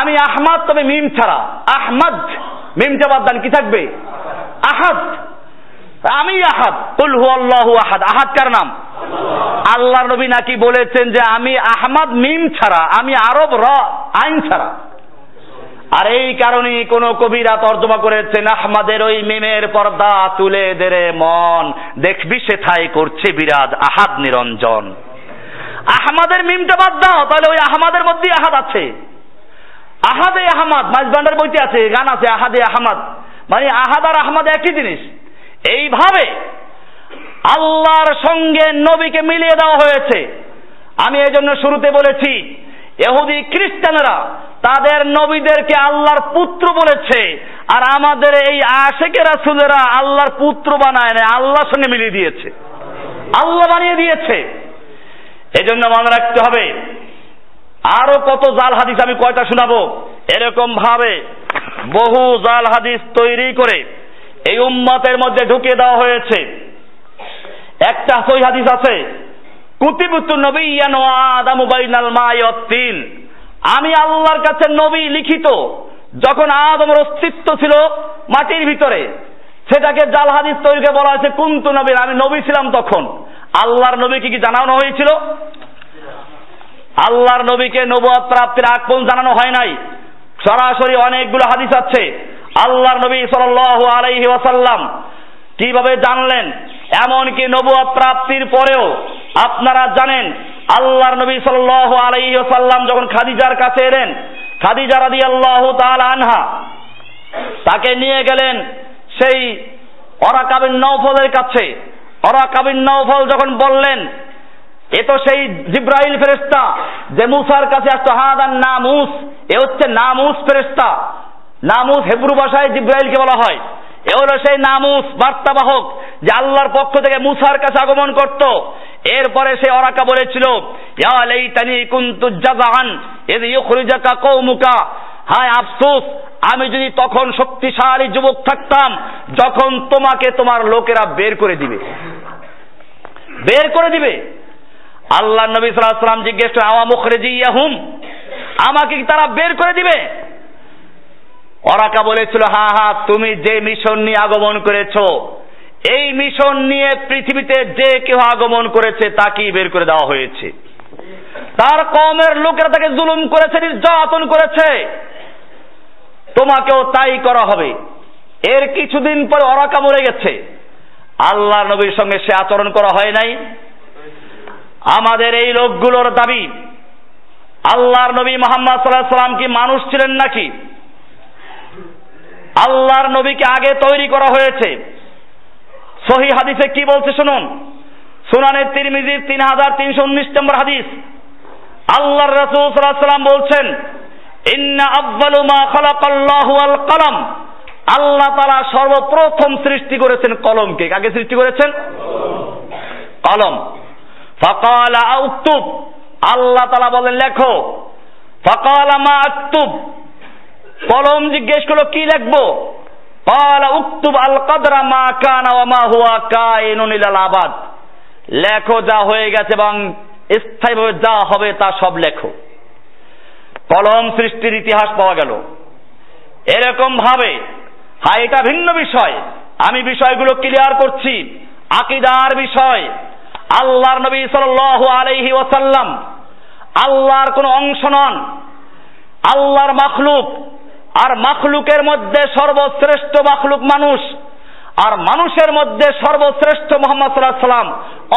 আমি আহমদ, তবে মিম ছাড়া। আহমদ মিম জবাব দান কি থাকবে? আহাদ। আমি আহাদ। কুল হু আল্লাহু আহাদ। আহাদ কার নাম? আল্লাহ নবী নাকি বলেছেন যে আমি আহমদ মিম ছাড়া, আমি আরব র, আইন ছাড়া। আর এই কারণে কোন কবিরা তর্জমা করেছেন, আহমাদের ওই মিমের পর্দা তুলে দেরে মন। দেখবি সে সেথায় করছে বিরাজ আহাদ নিরঞ্জন। আহমাদের মিমটা বাদ দাও, তাহলে ওই আহমাদের মধ্যেই আহাদ আছে। আহাদে আহমদ মাঝবান্ডার বইতে আছে, গান আছে, আহাদে আহমদ। মানে আহাদ আর আহমদ একই জিনিস। এইভাবে আল্লাহর সঙ্গে নবীকে মিলিয়ে দেওয়া হয়েছে। আমি এই জন্য শুরুতে বলেছি এহুদি খ্রিস্টানরা তাদের নবীদেরকে আল্লাহর পুত্র বলেছে, আর আমাদের এই আশেকেরা রাসুলেরা আল্লাহর পুত্র বানায় না আল্লাহর সঙ্গে মিলিয়ে দিয়েছে। আল্লাহ বানিয়ে দিয়েছে। এজন্য মনে রাখতে হবে আরও কত জাল হাদিস আমি কয়টা শোনাবো? এরকম ভাবে বহু জাল হাদিস তৈরি করে এই উম্মতের মধ্যে ঢুকিয়ে দেওয়া হয়েছে। একটা সই হাদিস আছে, কুতিবুতু নবিয়ান আদামু বাইনাল মায়াতিন আমি আল্লাহর কাছে নবী লিখিত, যখন আদমের অস্তিত্ব ছিল মাটির ভিতরে, সেটাকে জাল হাদিস তৈরিকে বলা হয়েছে, কুন্তু নবীর আমি নবী ছিলাম তখন। আল্লাহর নবীকে কি জানানো হয়েছিল? আল্লাহর নবীকে নবুয়াত প্রাপ্তির আগ পর্যন্ত জানানো হয় নাই। সরাসরি অনেকগুলো হাদিস আছে। আল্লাহর নবী সাল্লাল্লাহু আলাইহি ওয়াসাল্লাম কীভাবে জানলেন, এমনকি নবুয়াত প্রাপ্তির পরেও আপনারা জানেন, আল্লাহর নবী সাল্লাল্লাহু আলাইহি ওয়াসাল্লাম যখন খাদিজার কাছে এলেন, খাদিজা রাদিয়াল্লাহু তাআলা আনহা তাকে নিয়ে গেলেন সেই অরাকাবিন নৌফলের কাছে। অরাকাবিন নৌফল যখন বললেন এ তো সেই জিব্রাইল ফেরেস্তা যে মুসার কাছে আসতো, হাদান নামুস এ হচ্ছে নামুস ফেরেস্তা নামুস হেব্রু ভাষায় জিব্রাইলকে বলা হয়। এ হলো সেই নামুস বার্তাবাহক যে আল্লাহর পক্ষ থেকে মুসার কাছে আগমন করত। এরপরে সে অরাকা বলেছিল, ইয়া লাইতানি কুনতু জাযান ইদ ইউখরিজাকা কওমুকা হায় আফসোস, আমি যদি তখন শক্তিশালী যুবক থাকতাম, যখন তোমাকে তোমার লোকেরা বের করে দিবে। বের করে দিবে? আল্লাহ নবী সাল্লাহ সাল্লাম জিজ্ঞেস করে আমা মুখরেজি ইয়াহুম আমাকে কি তারা বের করে দিবে? অরাকা বলেছিল, হা হা, তুমি যে মিশন নিয়ে আগমন করেছ, এই মিশন নিয়ে পৃথিবীতে যে কেউ আগমন করেছে, তাকেই বের করে দেওয়া হয়েছে। তার কমের লোকেরা তাকে জুলুম করেছে, নির্যাতন করেছে। তোমাকেও তাই করা হবে। এর কিছুদিন পরে অরাকা মরে গেছে। আল্লাহ নবীর সঙ্গে সে আচরণ করা হয় নাই। আমাদের এই লোকগুলোর দাবি, আল্লাহর নবী মোহাম্মদ সাল্লাহ সাল্লাম কি মানুষ ছিলেন নাকি? আল্লাহর নবীকে আগে তৈরি করা হয়েছে। সহি হাদিসে কি বলছে শুনুন? সুনানের তিরমিজির তিন হাজার তিনশো উনিশ নম্বর হাদিস। আল্লাহর রসুল সাল্লাহ সাল্লাম বলছেন, ইন্না আব্বালু মা খালাকাল্লাহু আল কলম। আল্লাহ তারা সর্বপ্রথম সৃষ্টি করেছেন কলমকে। কাকে সৃষ্টি করেছেন? কলম। ফকাল আউতুব আল্লাহ তালা বলেন লেখো ফকাল আমা আক্তুব কলম জিজ্ঞেস করলো কি লিখবো قال اكتب القدر ما كان وما هو كائن الى الابد লেখো যা হয়ে গেছে এবং স্থায়ীভাবে যা হবে তা সব লেখো কলম সৃষ্টির ইতিহাস পাওয়া গেল এরকম ভাবে হ্যাঁ এটা ভিন্ন বিষয় আমি বিষয়গুলো ক্লিয়ার করছি আকিদার বিষয় আল্লাহর নবী সাল্লাল্লাহু আলাইহি ওয়াসাল্লাম আল্লাহর কোনো অংশ নন, আল্লাহর মাখলুক, আর মাখলুকের মধ্যে সর্বশ্রেষ্ঠ মাখলুক মানুষ, আর মানুষের মধ্যে সর্বশ্রেষ্ঠ মোহাম্মদ সাল্লাহ সাল্লাম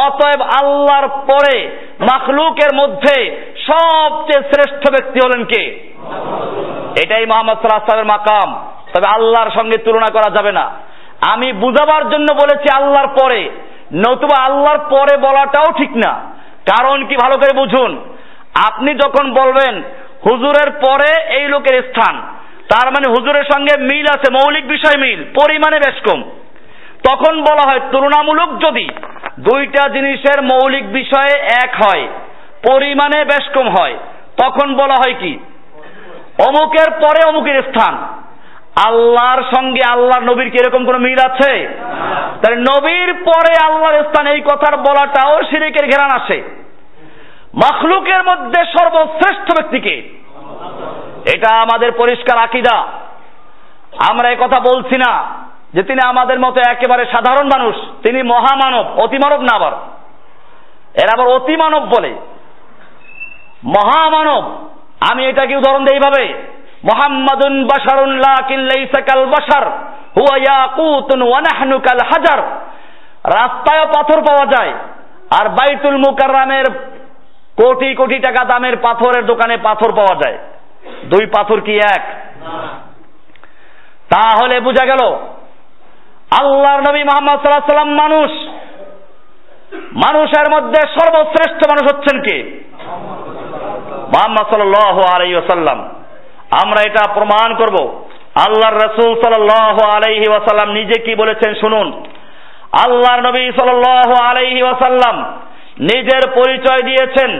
অতএব আল্লাহর পরে মাখলুকের মধ্যে সবচেয়ে শ্রেষ্ঠ ব্যক্তি হলেন কে? এটাই মোহাম্মদ সাল্লাহ সাল্লামের মাকাম। তবে আল্লাহর সঙ্গে তুলনা করা যাবে না। আমি বুঝাবার জন্য বলেছি আল্লাহর পরে নতুবা আল্লাহর পরে বলাটাও ঠিক না। কারণ কি ভালো করে বুঝুন, আপনি যখন বলবেন, হুজুরের পরে এই লোকের স্থান তার মানে হুজুরের সঙ্গে মিল আছে, মৌলিক বিষয় মিল, পরিমাণে বেশ কম। তখন বলা হয়, তুলনামূলক যদি দুইটা জিনিসের মৌলিক বিষয়ে এক হয়, পরিমাণে বেশ কম হয় তখন বলা হয় কি? অমুকের পরে অমুকের স্থান। আল্লাহর সঙ্গে আল্লাহর নবীর কি এরকম কোনো মিল আছে? তাহলে নবীর পরে আল্লাহর স্থান এই কথার বলাটাও সিরিকের ঘেরান আসে। মখলুকের মধ্যে সর্বশ্রেষ্ঠ ব্যক্তিকে। এটা আমাদের পরিষ্কার আকিদা। আমরা কথা বলছি না যে তিনি আমাদের মতো একেবারে সাধারণ মানুষ। তিনি মহামানব, অতিমানব না আবার। এরা আবার অতিমানব বলে। মহামানব, আমি এটাকে উদাহরণ দেই এইভাবে। মোহাম্মদুন বাশারুন, লাকিন লাইসা কাল বাশার, হুয়া ইয়াকুতুন ওয়া নাহনু কাল হাজার। রাস্তায় পাথর পাওয়া যায়, আর বাইতুল মুকাররামের কোটি কোটি টাকা দামের পাথরের দোকানে পাথর পাওয়া যায়। দুই পাথর কি এক? তাহলে বোঝা গেল, আল্লাহর নবী মোহাম্মদ সাল্লাম মানুষ। মানুষের মধ্যে সর্বশ্রেষ্ঠ মানুষ হচ্ছেন কে? মোহাম্মদ সাল্লাহ আলাই ওসাল্লাম আমরা এটা প্রমাণ করব। আল্লাহর রসুল সাল্লাহ আলাইহি ওয়াসাল্লাম নিজে কি বলেছেন শুনুন। আল্লাহর নবী সাল্লাহ আলাইহি ওয়াসাল্লাম নিজের পরিচয় দিয়েছেন,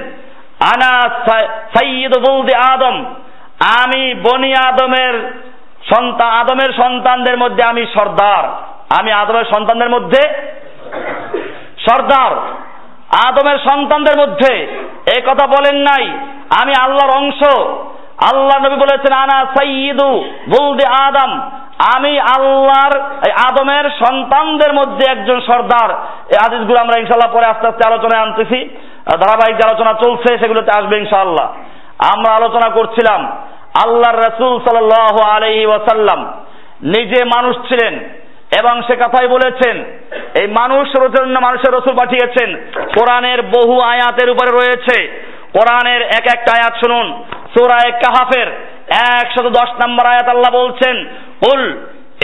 আনা সাইয়্যিদ বুলদি আদম। আমি বনি আদমের সন্তান আদমের সন্তানদের মধ্যে আমি সর্দার। আমি আদমের সন্তানদের মধ্যে সর্দার। আদমের সন্তানদের মধ্যে এই কথা বলেন নাই। আমি আল্লাহর অংশ। আল্লাহ নবী বলেছেন, আনা সাইয়িদু বুলদি আদম। আমি আল্লাহর আদমের সন্তানদের মধ্যে একজন সর্দার। এই আদিসগুলো আমরা ইনশাল্লাহ পরে আস্তে আস্তে আলোচনায় আনতেছি। ধারাবাহিক যে আলোচনা চলছে, সেগুলোতে আসবে ইনশাআল্লাহ। আমরা আলোচনা করছিলাম, আল্লাহর রসুল সাল আলহি ওয়াসাল্লাম নিজে মানুষ ছিলেন এবং সে কথাই বলেছেন, এই মানুষ জন্য মানুষের রসুল পাঠিয়েছেন। কোরআনের বহু আয়াতের উপরে রয়েছে। কোরআনের এক একটা আয়াত শুনুন। সুরায় কাহাফের একশত দশ নম্বর আয়াত আল্লাহ বলছেন উল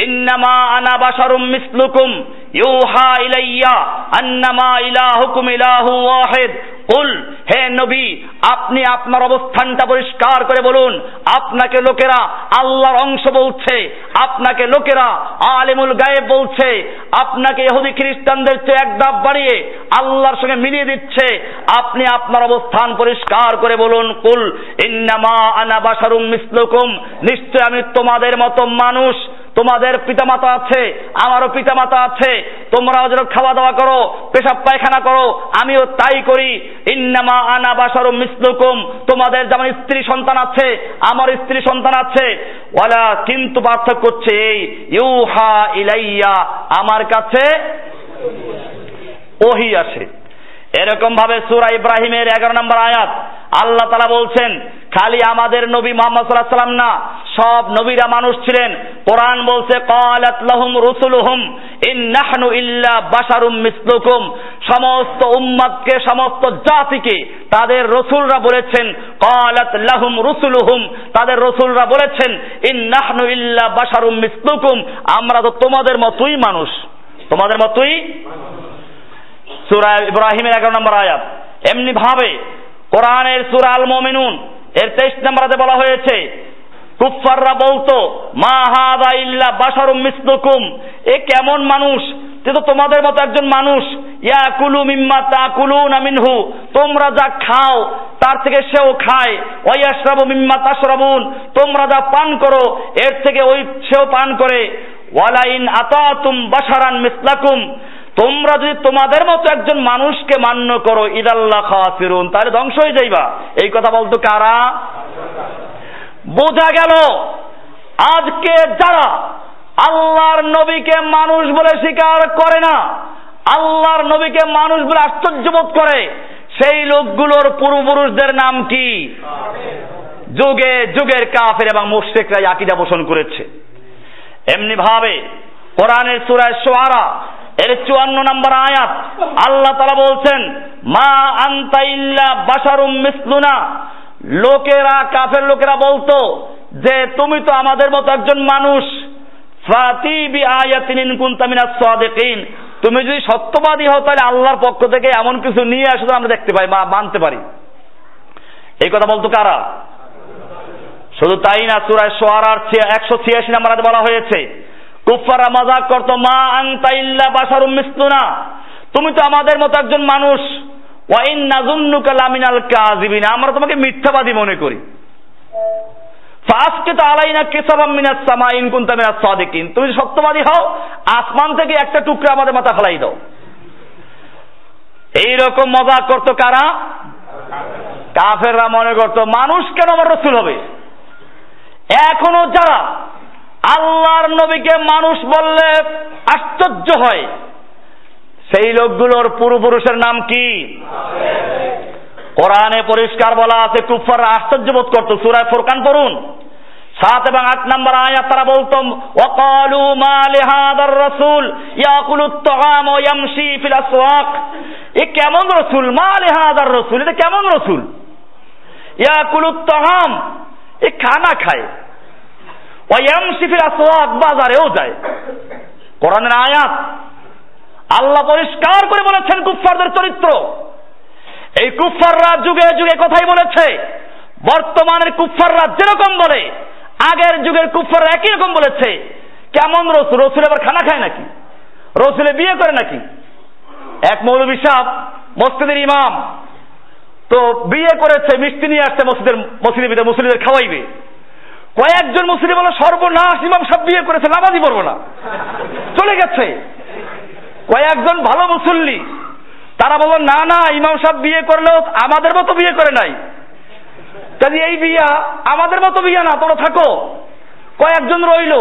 ইন্নামা আনা বাশারুম মিসলুকুম, ইউহা ইলাইয়া, আন্নামা ইলাহুকুম ইলাহু ওয়াহিদ। কুল, হে নবী, আপনি আপনার অবস্থানটা পরিষ্কার করে বলুন। আপনাকে লোকেরা আল্লাহর অংশ বলছে, আপনাকে লোকেরা আলিমুল গায়েব বলছে, আপনাকে ইহুদি খ্রিস্টানদের চেয়ে এক ধাপ বাড়িয়ে আল্লাহর সঙ্গে মিলিয়ে দিচ্ছে। আপনি আপনার অবস্থান পরিষ্কার করে বলুন, কুল, ইন্নামা আনা বাশারুম মিসলুকুম, নিশ্চয় আমি তোমাদের মতো মানুষ তোমাদের পিতামাতা আছে, আমারও পিতামাতা আছে তোমরাও যেন খাওয়া দাওয়া করো, পেশাব পায়খানা করো, আমিও তাই করি। ইন্নামা আনা বাসারু মিসলুকুম, তোমাদের যেমন স্ত্রী সন্তান আছে, আমার স্ত্রী সন্তান আছে। ওয়ালা কিন্তু পার্থক্য হচ্ছে এই, ইউহা ইলাইয়া, আমার কাছে ওহি আসে। এরকম ভাবে সুরা ইব্রাহিমের এগারো নম্বর আয়াত আল্লাহ তালা বলছেন, খালি আমাদের নবী মোহাম্মদ সাল্লাহ সাল্লাম না, সব নবীরা মানুষ ছিলেন। কোরআন বলছে লাহুম ইন্নাহনু ইল্লা বাশারুম মিসলুকুম। সমস্ত উম্মাদকে, সমস্ত জাতিকে তাদের রসুলরা বলেছেন, কালাত লাহুম রুসুলুহুম। তাদের রসুলরা বলেছেন ইন্নাহনু ইল্লা বাশারুম মিসলুকুম। আমরা তো তোমাদের মতোই মানুষ। তোমাদের মতোই? সুরা ইব্রাহিমের এগারো নম্বর আয়াত। এমনি ভাবে কোরআনের সুরা আল মমিনুন এর তেইশ নম্বরাতে বলা হয়েছে কুফাররা বলতো, মা হাদা ইল্লা বাশারুম মিসলুকুম এ কেমন মানুষ? যে তো তোমাদের মতো একজন মানুষ ইয়া কুলু মিম্মা তা কুলু মিনহু তোমরা যা খাও, তার থেকে সেও খায় ওয়াইয়াশরাবু মিম্মা তাশরাবুন তোমরা যা পান করো, এর থেকে ওই সেও পান করে ওয়ালাইন আতাতুম বাশারান মিসলাকুম তোমরা যদি তোমাদের মতো একজন মানুষকে মান্য করো ইদাল্লাহ খাসিরুন তাহলে ধ্বংস হয়ে যাইবা। এই কথা বলতো কারা? বোঝা গেল, আজকে যারা আল্লাহর নবীকে মানুষ বলে স্বীকার করে না, আল্লাহর নবীকে মানুষ বলে আশ্চর্য বোধ করে, সেই লোকগুলোর পূর্বপুরুষদের নাম কি? যুগে যুগের কাফের এবং মুশরিকরা আকিদা পোষণ করেছে। এমনি ভাবে কোরআনের সূরায় শুআরা এর চুয়ান্ন নম্বর আয়াত। আল্লাহ তালা বলছেন, মা আন্তা ইল্লা বাশারুম মিসলুনা। লোকেরা, কাফের লোকেরা বলতো যে, তুমি তো আমাদের মতো একজন মানুষ। তুমি যদি সত্যবাদী হও, তাহলে আল্লাহর পক্ষ থেকে এমন কিছু নিয়ে আসো আমরা দেখতে পাই বা মানতে পারি। এই কথা বলতো কারা? শুধু তাই না সুরায় সোয়ারার একশো ছিয়াশি নাম্বার বলা হয়েছে কুফারা মজাক করতো, মা আংতা ইল্লা বাসারুম মিসলুনা। তুমি তো আমাদের মতো একজন মানুষ। ওয়াইন নাজুন্নুকা লামিনাল কাযিবিন। আমরা তোমাকে মিথ্যাবাদী মনে করি। ফাসকে তো আলাইনা কেসাবাম মিনাস সামা ইন কুনতা মিনাস সাদিকিন। তুমি সত্যবাদী হও, আসমান থেকে একটা টুকরা আমাদের মাথা ফেলাই দাও। এই রকম মজাক করতো কারা? কাফেররা মনে করতো, মানুষ কেন আমার রসুল হবে? এখনও যারা আল্লাহর নবীকে মানুষ বললে আশ্চর্য হয়। সেই লোকগুলোর পূর্বপুরুষের নাম কি? কোরআনে পরিষ্কার বলা আছে কুফার আশ্চর্য বোধ করতো। সুরায় ফোরকান পড়ুন। সাত এবং আট নম্বর আয়াত তারা বলতো, ওয়াকালু মা লিহাদার রসুল ইয়াকুলুত তাআম ওয়া ইয়ামশি ফিল এ কেমন রসুল? মা লিহাদার রসুল, এটা কেমন রসুল? ইয়াকুলুত তাআম, এ খানা খায়। ওয়া ইয়ামশি ফিল আসওয়াক, বাজারেও যায়। কোরআনের আয়াত আল্লাহ পরিষ্কার করে বলেছেন কুফফারদের চরিত্র। এই কুফফাররা যুগে যুগে কথাই বলেছে, বর্তমানের কুফফাররা যেরকম বলে, আগের যুগের কুফফাররা একই রকম বলেছে। কেমন রসুল রসুল এবার খানা খায় নাকি? রসুলে বিয়ে করে নাকি? এক মৌলবী সাহ মসজিদের ইমাম, তো বিয়ে করেছে, মিষ্টি নিয়ে আসছে মসজিদের মসজিদের মুসলিমদের খাওয়াইবে। কয়েকজন মুসলিম বলে সর্বনাশ, ইমাম সব বিয়ে করেছে, নামাজই পড়ব না। চলে গেছে। কয়েকজন ভালো মুসল্লি, তারা বলল, না না, ইমাম সাহেব বিয়ে করলেও আমাদের মতো বিয়ে করে নাই। কাজে এই বিয়া আমাদের মতো বিয়া না, তোমরা থাকো। কয়েকজন রইল।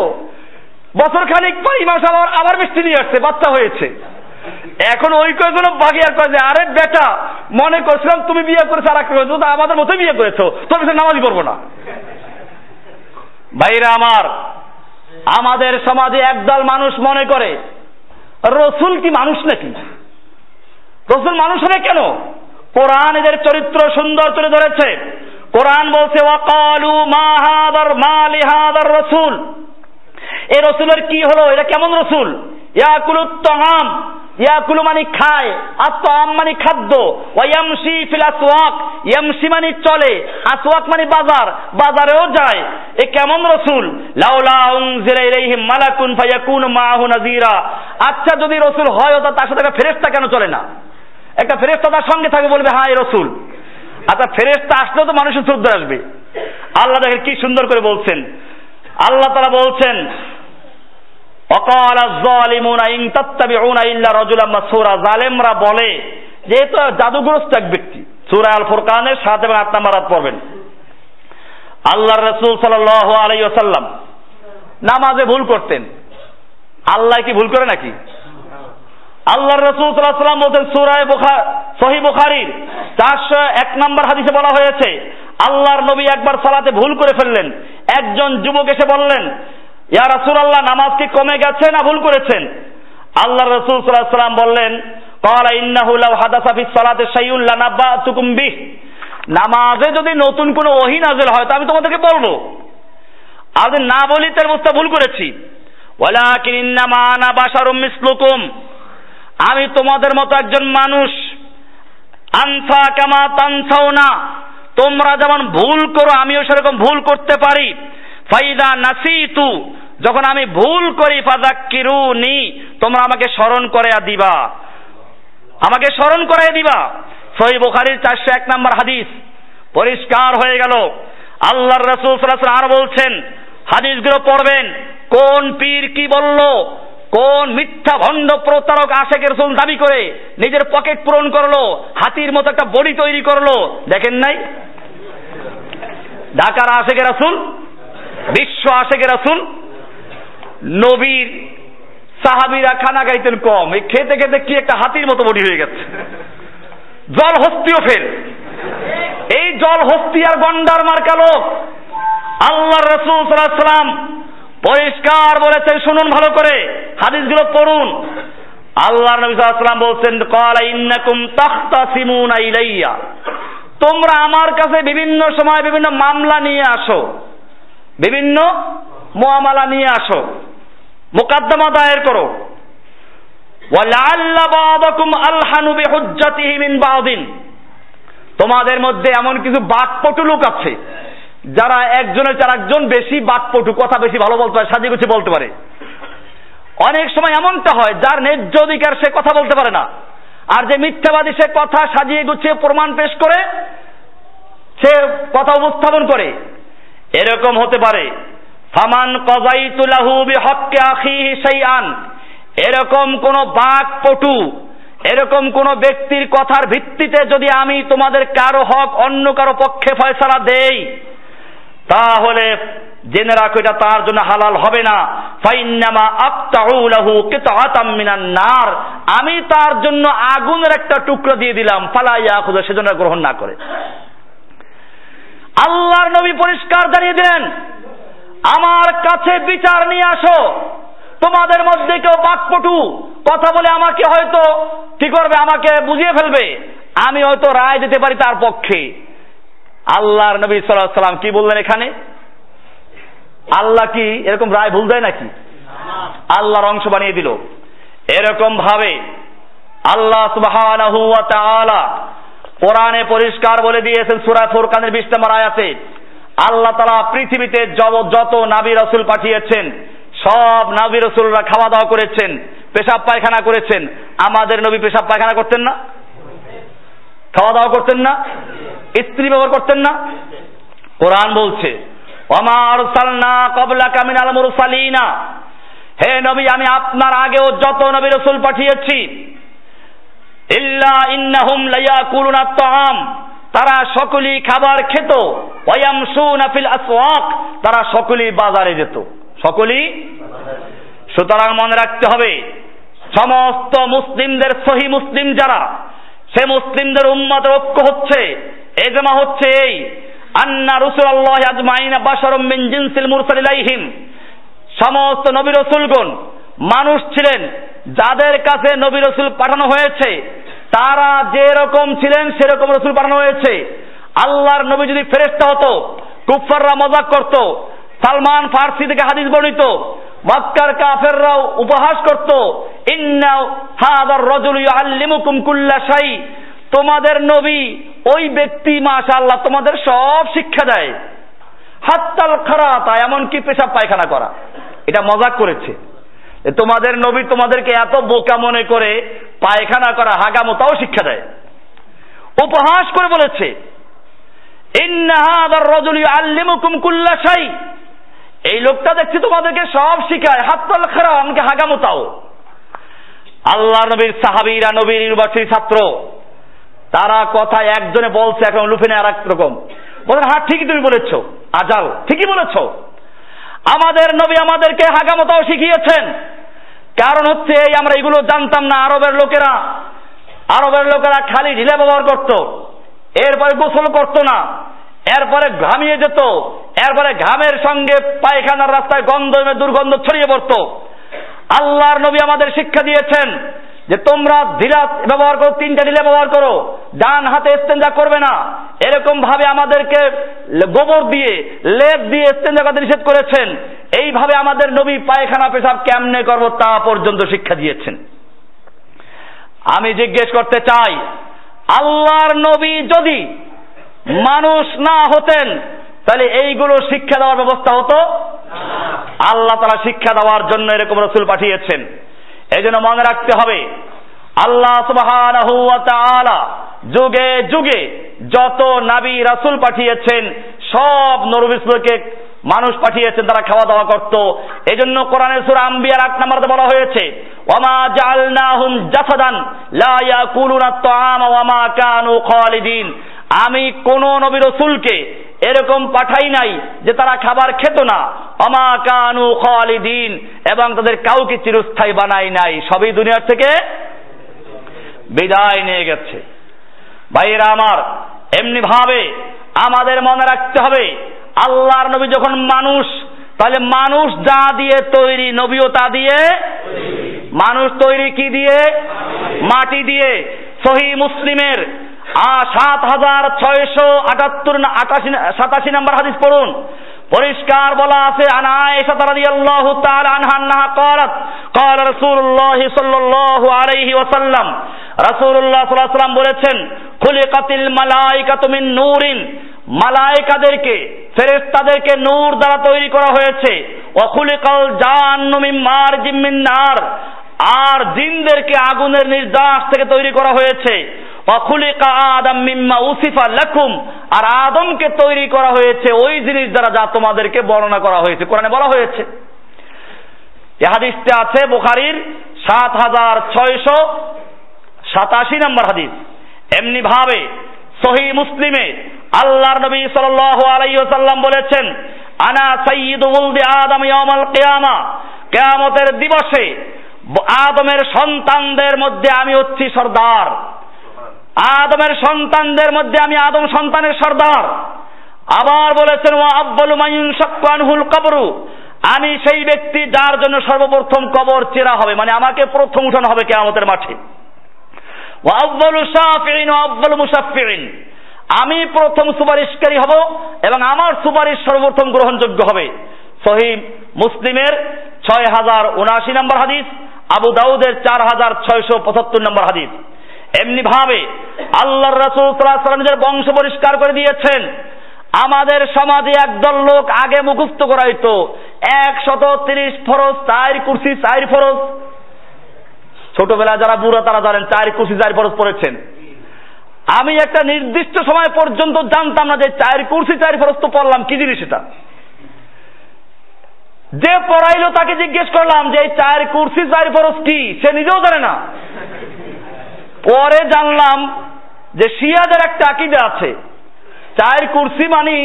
বছর খানিক পর ইমাম সাহেব আবার মিষ্টি নিয়ে আসছে, বাচ্চা হয়েছে। এখন ওই কয়েকজন বাকি আর কয়ে আরে বেটা, মনে করছিলাম তুমি বিয়ে করেছ, আর করেছ আমাদের মতো বিয়ে করেছ, তোর নামাজই পড়ব না। ভাইরা আমার, আমাদের সমাজে একদল মানুষ মনে করে, রসুল কি মানুষ নাকি? রসুল মানুষ হবে কেন? কোরআন এদের চরিত্র সুন্দর তুলে ধরেছে। কোরআন বলছে, ওয়াকালু মা হাদার মা রসুল। এ রসুলের কি হলো? এটা কেমন রসুল? ইয়াকুলুত তাহাম। ইয়াকুলু মানে খায় আর তাম মানে খাদ্য ওয়ামশি ফিল আসওয়াক, ইয়ামশি মানে চলে, আসওয়াক মানে বাজার, বাজারেও যায়। এ কেমন রসুল? লাউলা উনজিলা ইলাইহি মালাকুন ফায়াকুনু মাহু নাযীরা। আচ্ছা যদি রসুল হয়, তা তার সাথে ফেরেশতা কেন চলে না? একটা ফেরেশতা তার সঙ্গে থাকে বলবে হ্যাঁ রসুল। আচ্ছা ফেরেশতা আসলেও তো মানুষের শ্রদ্ধা আসবে। আল্লাহ দেখেন কি সুন্দর করে বলছেন। আল্লাহ তারা বলছেন অকাল জালিমুনা ইন তাত্তাবিউনা ইল্লা রাজুলাম মাসুরা জালেমরা বলে যে তো জাদুগ্রস্ত এক ব্যক্তি। সূরা আল ফুরকানের 7 এবং 8 নম্বর আয়াত পড়বেন। আল্লাহর রাসূল সাল্লাল্লাহু আলাইহি ওয়াসাল্লাম নামাজে ভুল করতেন। আল্লাহ কি ভুল করে নাকি? আল্লাহর রাসূল সাল্লাল্লাহু আলাইহি ওয়াসাল্লাম বলতেন, সূরা বুখারী সহিহ বুখারীর 401 নম্বর হাদিসে বলা হয়েছে, আল্লাহর নবী একবার সালাতে ভুল করে ফেললেন। একজন যুবক এসে বললেন ইয়া রাসুল আল্লাহ নামাজ কি কমে গেছে না ভুল করেছেন? আল্লাহ রসুল সাল্লাহ সাল্লাম বললেন কলা ইন্নাহু লাউ হাদাসা ফিস সালাতে শাইউল লানাব্বাতুকুম বিহ। নামাজে যদি নতুন কোনো ওহী নাযিল হয়, তো আমি তোমাদেরকে বলব। যদি না বলি, তার বুঝতে ভুল করেছি। ওয়ালাকিন ইন্নামা আনা বাশারুম মিসলুকুম। আমি তোমাদের মতো একজন মানুষ। আনসা কামা তানসাউনা। তোমরা যেমন ভুল করো, আমিও সেরকম ভুল করতে পারি। ফাইদা নাসিতু, যখন আমি ভুল করি ফাজাক্কিরুনি তোমরা আমাকে স্মরণ করে দিবা। আমাকে স্মরণ করে দিবা। সহি বুখারীর চারশো এক নম্বর হাদিস, পরিষ্কার হয়ে গেল। আল্লাহর রসুল আর বলছেন, হাদিসগুলো পড়বেন, কোন পীর কি বলল, কোন মিথ্যা ভণ্ড প্রতারক আশেকের রসুল দাবি করে নিজের পকেট পূরণ করল, হাতির মতো একটা বডি তৈরি করল, দেখেন নাই? ঢাকার আশেকের রাসুল বিশ্ব আশেকের রাসুল, নবীর সাহাবিরা খানা গাইতেন কম। এই খেতে খেতে কি একটা হাতির মতো বডি হয়ে গেছে। জল হস্তিও ফেল এই জল হস্তি আর গন্ডার মার্কা লোক। আল্লাহ রসুল সাল্লাম পরিষ্কার বলেছেন, শুনুন ভালো করে, হাদিসগুলো পড়ুন। আল্লাহ নবী সাল্লাম বলছেন কলা ইন্নাকুম তাখতাসিমুনা ইলাইয়া। তোমরা আমার কাছে বিভিন্ন সময় বিভিন্ন মামলা নিয়ে আসো। বিভিন্ন মোয়ামালা নিয়ে আসো, মোকাদ্দমা দায়ের করো। তোমাদের মধ্যে এমন কিছু বাকপটু লোক আছে, যারা একজনের চার একজন বেশি বাকপটু, কথা বেশি ভালো বলতে পারে, সাজিয়ে গুছিয়ে বলতে পারে। অনেক সময় এমনটা হয়, যার ন্যায্য অধিকার সে কথা বলতে পারে না। আর যে মিথ্যাবাদী সে কথা সাজিয়ে গুছিয়ে প্রমাণ পেশ করে, সে কথা উপস্থাপন করে। এরকম হতে পারে। ফামান কজাইতুলাহু বিহক্কে আখিহি শাইআন। এরকম কোন বাক পটু এরকম কোন ব্যক্তির কথার ভিত্তিতে যদি আমি তোমাদের কারও হক অন্য কারও পক্ষে ফয়সালা দেই, তাহলে জেনে রাখো এটা তার জন্য হালাল হবে না। ফাইন্নামা আক্তাউ লাহু কিতাআতাম মিনান নার। আমি তার জন্য আগুনের একটা টুকরো দিয়ে দিলাম। ফালা ইয়াখুযু সেজন্য গ্রহণ না করে। আল্লাহর নবী পরিষ্কার জানিয়ে দেন আমার কাছে বিচার নিয়ে আসো, তোমাদের মধ্যে কেউ বাকপটু কথা বলে আমাকে হয়তো কি করবে, আমাকে বুঝিয়ে ফেলবে, আমি হয়তো রায় দিতে পারি তার পক্ষে। আল্লাহর নবী সাল্লাহ সাল্লাম কি বললেন এখানে? আল্লাহ কি এরকম রায় ভুল দেয় নাকি? আল্লাহর অংশ বানিয়ে দিল। এরকম ভাবে আল্লাহ তাআলা কোরআনে পরিষ্কার বলে দিয়েছেন সূরা ফুরকানের 20 নম্বর আয়াতে। আল্লাহ তাআলা পৃথিবীতে যত নাবী রাসূল পাঠিয়েছেন, সব নাবী রসুলরা খাওয়া দাওয়া করেছেন, পেশাব পায়খানা করেছেন। আমাদের নবী পেশাব পায়খানা করতেন না? খাওয়া দাওয়া করতেন না? স্ত্রী ব্যবহার করতেন না? কোরআন বলছে কবলা কামিন হে নবী, আমি আপনার আগেও যত নবী রসুল পাঠিয়েছি ইল্লা ইন্নাহুম লায়াকুলুনা তাআম। তারা সকলেই খাবার খেত। ওয়ায়ামশুনা ফিল আসওয়াক। তারা সকলেই বাজারে যেত। সকলেই? সুতরাং মনে রাখতে হবে, সমস্ত মুসলিমদের, সহি মুসলিম যারা, সে মুসলিমদের উম্মতের ঐক্য হচ্ছে। এজমা হচ্ছে এই, আন্না রসুল্লাহ আজমাইনা বাশারম মিন জিনসিল মুরসালিলাইহিম সমস্ত নবী রসুলগণ মানুষ ছিলেন। যাদের কাছে নবী রসুল পাঠানো হয়েছে তারা যে রকম ছিলেন, সেরকম রসুল পাঠানো হয়েছে। আল্লাহর নবী যদি ফেরেস্তা হতো কুফাররা মজাক করত, সালমান ফার্সি থেকে হাদিস বর্ণিত, মক্কার কাফেররাও উপহাস করত ইন্না হাদার রজুল ইউআল্লিমুকুম কুল্লা শাই, তোমাদের নবী ওই ব্যক্তি, মাশাআল্লাহ, তোমাদের সব শিক্ষা দেয়। হাত্তাল খারাতা, এমনকি পেশাব পায়খানা করা। এটা মজাক করেছে। তোমাদের নবী তোমাদেরকে এত বোকা মনে করে পায়খানা করা হাগামতাও শিক্ষা দেয়। উপহাস করে বলেছে এই লোকটা দেখছি তোমাদেরকে সব শিখায়, হাত্তাল খারা আমাকে হাগামতাও আল্লাহ নবীর সাহাবীরা, নবীর ইউনিভার্সিটি ছাত্র, তারা কথা একজনে বলছে, এখন লুফিনে আর এক রকম। বলেন হ্যাঁ ঠিকই তুমি বলেছ, আজাল, ঠিকই বলেছ। আমাদের নবী আমাদেরকে হাগামতাও শিখিয়েছেন। কারণ হচ্ছে এই আমরা এগুলো জানতাম না, আরবের লোকেরা। আরবের লোকেরা খালি ঢিলে ব্যবহার করত, এরপরে গোসল করত না, এরপরে ঘামিয়ে যেত, এরপরে ঘামের সঙ্গে পায়খানার রাস্তায় গন্ধ দুর্গন্ধ ছড়িয়ে পড়ত। আল্লাহর নবী আমাদের শিক্ষা দিয়েছেন যে তোমরা ঢিলা ব্যবহার করো, তিনটা ঢিলা ব্যবহার করো, ডান হাতে ইস্তেঞ্জা করবে না। এরকম ভাবে আমাদেরকে গোবর দিয়ে, লেপ দিয়ে ইস্তেঞ্জা করতে নিষেধ করেছেন। এইভাবে আমাদের নবী পায়খানা পেশাব কেমনে করব তা পর্যন্ত শিক্ষা দিয়েছেন। আমি জিজ্ঞেস করতে চাই, আল্লাহর নবী যদি মানুষ না হতেন, তাহলে এইগুলো শিক্ষা দেওয়ার ব্যবস্থা হতো? আল্লাহ তারা শিক্ষা দেওয়ার জন্য এরকম রসুল পাঠিয়েছেন। এই জন্য মনে রাখতে হবে, আল্লাহ তাআলা যুগে যুগে যত নাবী রাসূল পাঠিয়েছেন, সব নরবিসকে মানুষ পাঠিয়েছেন, তারা খাওয়া দাওয়া করত। এজন্য কোরআনের সূরা আম্বিয়ার আট নম্বরে বলা হয়েছে ওয়ামা জাআলনাহুম জাসাদান লা ইয়াকুলুনা আত-তাআমা ওয়ামা কানু খালিদিন। আমি কোন নবী রসুলকে এরকম পাঠাই নাই যে তারা খাবার খেত না। অমা কানু খালিদিন, এবং তাদের কাউকে চিরস্থায়ী বানাই নাই। সবই দুনিয়ার থেকে বিদায় নিয়ে গেছে। ভাইয়েরা আমার, এমনি ভাবে আমাদের মনে রাখতে হবে, আল্লাহর নবী যখন মানুষ, তাহলে মানুষ যা দিয়ে তৈরি নবীও তা দিয়ে, মানুষ তৈরি কি দিয়ে? মাটি দিয়ে। সহি মুসলিমের সাত হাজার ছয়শো আটাত্তর আটাশি সাতাশি নম্বর হাদিস পড়ুন পরিষ্কার বলা আছে আনা আয়েশা রাদিয়াল্লাহু তাআলা আনহা আন্নাহা ক্বালাত قال رسول الله صلى الله عليه وسلم রাসূলুল্লাহ সাল্লাল্লাহু আলাইহি ওয়াসাল্লাম বলেছেন খুলিকাতিল মালাইকাতু মিন নূরিন মালায়েকাদেরকে ফেরেশতাদেরকে নূর দ্বারা তৈরি করা হয়েছে ওয়া খুলিকাল জান্নু মিন মারজিম মিন নার আর জিনদেরকে আগুনের নির্যাস থেকে তৈরি করা হয়েছে। অখুলিকা আদম মিম্মা উসিফা লাকুম। আর আদমকে তৈরি করা হয়েছে ওই জিনিস দ্বারা যা তোমাদেরকে বর্ণনা করা হয়েছে। কোরআনে বলা হয়েছে। এ হাদিসটা আছে বুখারির সাত হাজার ছয়শো সাতাশি নম্বর হাদিস। এমনি ভাবে সহি মুসলিমে আল্লাহর নবী সাল্লাল্লাহু আলাইহি ওয়াসাল্লাম বলেছেন, আনা সাইয়্যিদু উলদি আদম ইয়াউমাল কিয়ামা। কিয়ামতের দিবসে আদমের সন্তানদের মধ্যে আমি হচ্ছি সর্দার। আদমের সন্তানদের মধ্যে আমি আদম সন্তানের সর্দার। আবার বলেছেন ও আব্বালু মাইন সাক্কানহুল কবরু। আমি সেই ব্যক্তি যার জন্য সর্বপ্রথম কবর চেরা হবে মানে আমাকে প্রথম উঠানো হবে কেয়ামতের মাঠে। ও আব্বালু শাফিন ও আব্বালু মুসাফিন আমি প্রথম সুপারিশকারী হব এবং আমার সুপারিশ সর্বপ্রথম গ্রহণযোগ্য হবে। সহিম মুসলিমের ছয় হাজার উনআশি নম্বর হাদিস আবু দাউদের চার হাজার ছয়শো পঁচাত্তর নম্বর হাদিস। এমনি ভাবে আল্লাহর রাসূল নিজের বংশ পরিষ্কার করে দিয়েছেন। আমাদের সমাজে একদল লোক আগে মুখস্থ করাইতো একশত তিরিশ ফরজ, চার কুর্সি, চার ফরজ। ছোটবেলা যারা বুড়া তারা জানেন, চার কুর্সি, চার ফরজ পড়েছেন। আমি একটা নির্দিষ্ট সময় পর্যন্ত জানতাম না যে চার কুর্সি, চার ফরজ তো পড়লাম, কি জিনিস এটা? যে পড়াইলো তাকে জিজ্ঞেস করলাম যে এই চার কুর্সি চার ফরজ কি? সে নিজেও জানে না। পরে জানলাম যে শিয়াদের একটা আকিদা আছে। চায়ের কুরসি মানি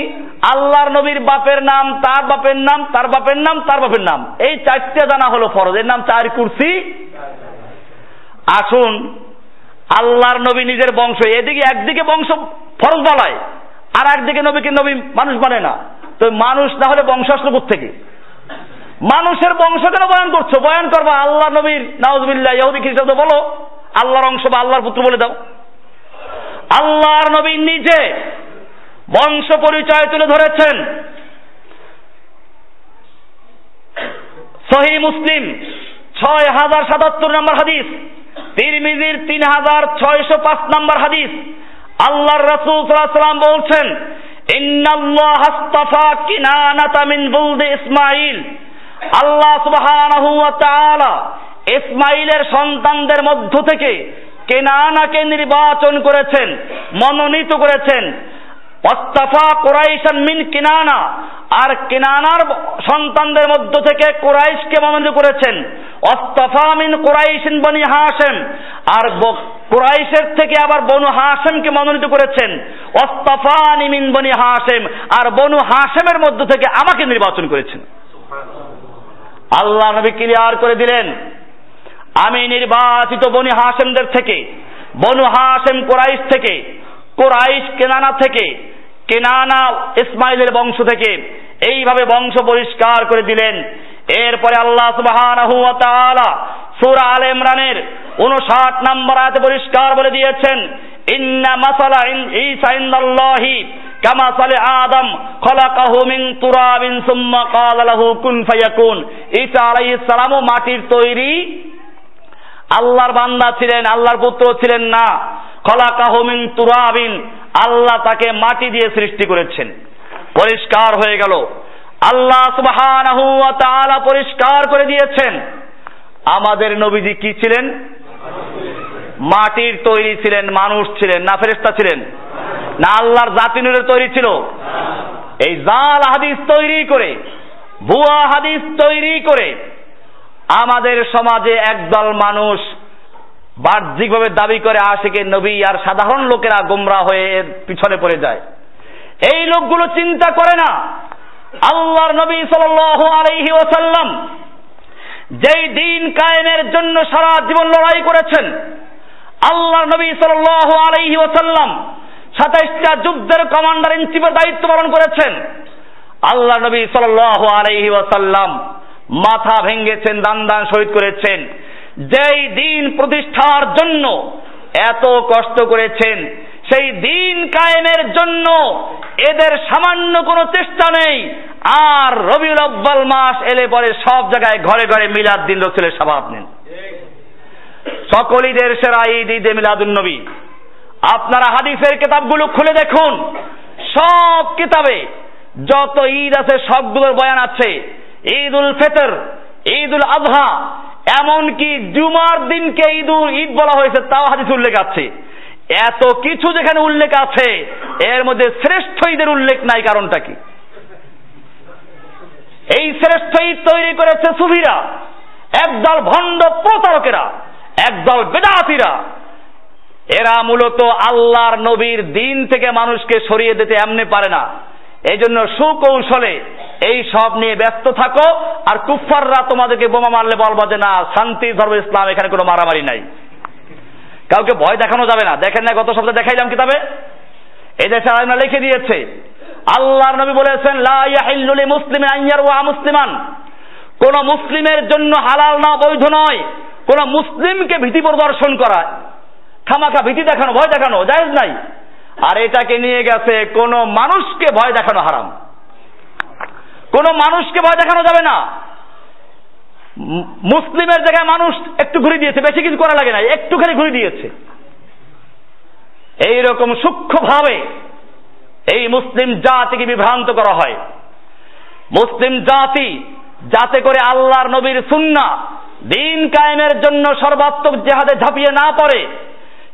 আল্লাহর নবীর বাপের নাম, তার বাপের নাম, তার বাপের নাম, তার বাপের নাম। এই চারটে জানা হলো ফরজ। এর নাম চায়ের কুর্সি। আসুন, আল্লাহর নবী নিজের বংশ। এদিকে একদিকে বংশ ফরজ বলায়, আর একদিকে নবীকে নবী মানুষ মানে না। তো মানুষ না হলে বংশ আসলো থেকে মানুষের বংশ কেন বয়ান করছ? বয়ান করবা আল্লাহ নবীর, নাউজবিল্লাহ ইহুদি বলো, আল্লাহর অংশ বা আল্লাহর পুত্র বলে দাও। আল্লাহর নবী নিজে বংশ পরিচয় তুলে ধরেছেন। সহি মুসলিম, ছয় হাজার সাতাত্তর নম্বর হাদিস, তিরমিজির তিন হাজার ছয়শো পাঁচ নম্বর হাদিস। আল্লাহর রসুল সাল্লাম বলছেন, ইন্নাল্লাহ হাস্তাফা কিনানাতা মিন বুলদি ইসমাইল আল্লাহ ওয়া ইসমাইলের সন্তানদের মধ্য থেকে কেনানাকে নির্বাচন করেছেন, মনোনীত করেছেন। অস্তাফা কোরাইশান মিন কিনানা আর কিনানার সন্তানদের মধ্য থেকে কোরাইশকে মনোনীত করেছেন। অস্তাফা মিন কোরাইশিন বনি হাসেম আর কোরাইশের থেকে আবার বনু হাসেমকে মনোনীত করেছেন। অস্তাফানি মিন বনি হাসেম আর বনু হাসেমের মধ্য থেকে আমাকে নির্বাচন করেছেন। আল্লাহ নবী ক্লিয়ার করে দিলেন। আমি নির্বাচিত বনি হাসেমদের থেকে, বনু হাসেম কোরাইশ থেকে, কোরাইশ কেনানা থেকে, কেনানা ইসমাইলের বংশ থেকে এইভাবে বংশ পরিষ্কার করে দিলেন। এরপরে আল্লাহ সুবহানাহু ওয়া তাআলা সূরা আল ইমরানের 59 নম্বর আয়াতে পরিষ্কার বলে দিয়েছেন, ইন্না মাসালা ঈসা ইনদাল্লাহি কামা সালে আদম খলাকাহু মিন তুরাবিন সুম্মা ক্বালা লাহু কুন ফায়াকুন। ঈসা আলাইহিস সালামও মাটির তৈরি। আল্লাহর বান্দা ছিলেন, আল্লাহর পুত্র ছিলেন না। খলাকাহু মিন তুরাবিন, আল্লাহ তাকে মাটি দিয়ে সৃষ্টি করেছেন। পরিষ্কার হয়ে গেল। আল্লাহ সুবহানাহু ওয়া তাআলা পরিষ্কার করে দিয়েছেন। আমাদের নবীজি কি ছিলেন? মাটির তৈরি ছিলেন, মানুষ ছিলেন না, ফেরেশতা ছিলেন। না আল্লাহর জাতি নূরের তৈরি ছিল। এই জাল হাদিস তৈরি করে, ভুয়া হাদিস তৈরি করে আমাদের সমাজে একদল মানুষ বাহ্যিকভাবে দাবি করে আশেকে নবী আর সাধারণ লোকেরা গোমরা হয়ে পিছনে পড়ে যায়। এই লোকগুলো চিন্তা করে না, আল্লাহর নবী সাল্লাল্লাহু আলাইহি ওয়াসাল্লাম যেই দিন কায়েমের জন্য সারা জীবন লড়াই করেছেন, আল্লাহর নবী সাল্লাল্লাহু আলাইহি ওয়াসাল্লাম সাতাইশটা যুদ্ধের কমান্ডার ইন চিফের দায়িত্ব পালন করেছেন। আল্লাহ নবী সাল্লাল্লাহু আলাইহি ওয়াসাল্লাম মাথা ভেঙ্গেছেন দান দান শহীদ করেছেন। যেই দিন প্রতিষ্ঠার জন্য এত কষ্ট করেছেন সেই দিন কায়েমের জন্য এদের সামান্য কোনো চেষ্টা নেই। আর রবিউল আব্বাল মাস এলে পরে সব জায়গায় ঘরে ঘরে মিলাদ দিন রসুলের স্বভাব নেন। সকল ঈদের সেরা ঈদ ঈদে মিলাদুন নবী। আপনারা হাদিসের কিতাবগুলো খুলে দেখুন। সব কিতাবে যত ঈদ আছে, সবগুলোর বয়ান আছে। ঈদ উল ফেতর ঈদ উল আজহা এমনকি জুমার দিনকে ঈদ উল ঈদ বলা হয়েছে, তাও হাদিস উল্লেখ আছে। এত কিছু যেখানে উল্লেখ আছে, এর মধ্যে শ্রেষ্ঠ ঈদের উল্লেখ নাই কারণটা কি? এই শ্রেষ্ঠ ঈদ তৈরি করেছে সুফিরা, একদল ভণ্ড প্রতারকেরা, একদল বেদাতিরা। এরা মূলত আল্লাহর নবীর দিন থেকে মানুষকে সরিয়ে দিতে এমনি পারে না। এই জন্য সুকৌশলে এই সব নিয়ে ব্যস্ত থাকো, আর কুফাররা তোমাদেরকে বোমা মারলে বলব যে না, শান্তি, ধর্ম, ইসলাম, এখানে কোনো মারামারি নাই। কাউকে ভয় দেখানো যাবে না। দেখেন না, গত সপ্তাহে দেখাইলাম কিতাবে? এই দেশে আলেমরা লিখে দিয়েছে, আল্লাহর নবী বলেছেন, লা ইয়াহিল্লু লিমুসলিমিন আন ইয়ারওয়া মুসলিমান। কোন মুসলিমের জন্য হালাল না বৈধ নয়, কোন মুসলিমকে ভীতি প্রদর্শন করা। খামাখা ভীতি দেখানো, ভয় দেখানো, জায়েজ নাই। আর এটাকে নিয়ে গেছে, কোন মানুষকে ভয় দেখানো হারাম। কোন মানুষকে ভয় দেখানো যাবে না। মুসলিমের জায়গায় মানুষ একটু ঘুরে দিয়েছে, বেশি কিছু করা লাগে না, একটুখানি ঘুরে দিয়েছে। এইরকম সূক্ষ্মভাবে এই মুসলিম জাতিকে বিভ্রান্ত করা হয়। মুসলিম জাতি যাতে করে আল্লাহর নবীর সুন্না দিন কায়েমের জন্য সর্বাত্মক জেহাদে ঝাঁপিয়ে না পড়ে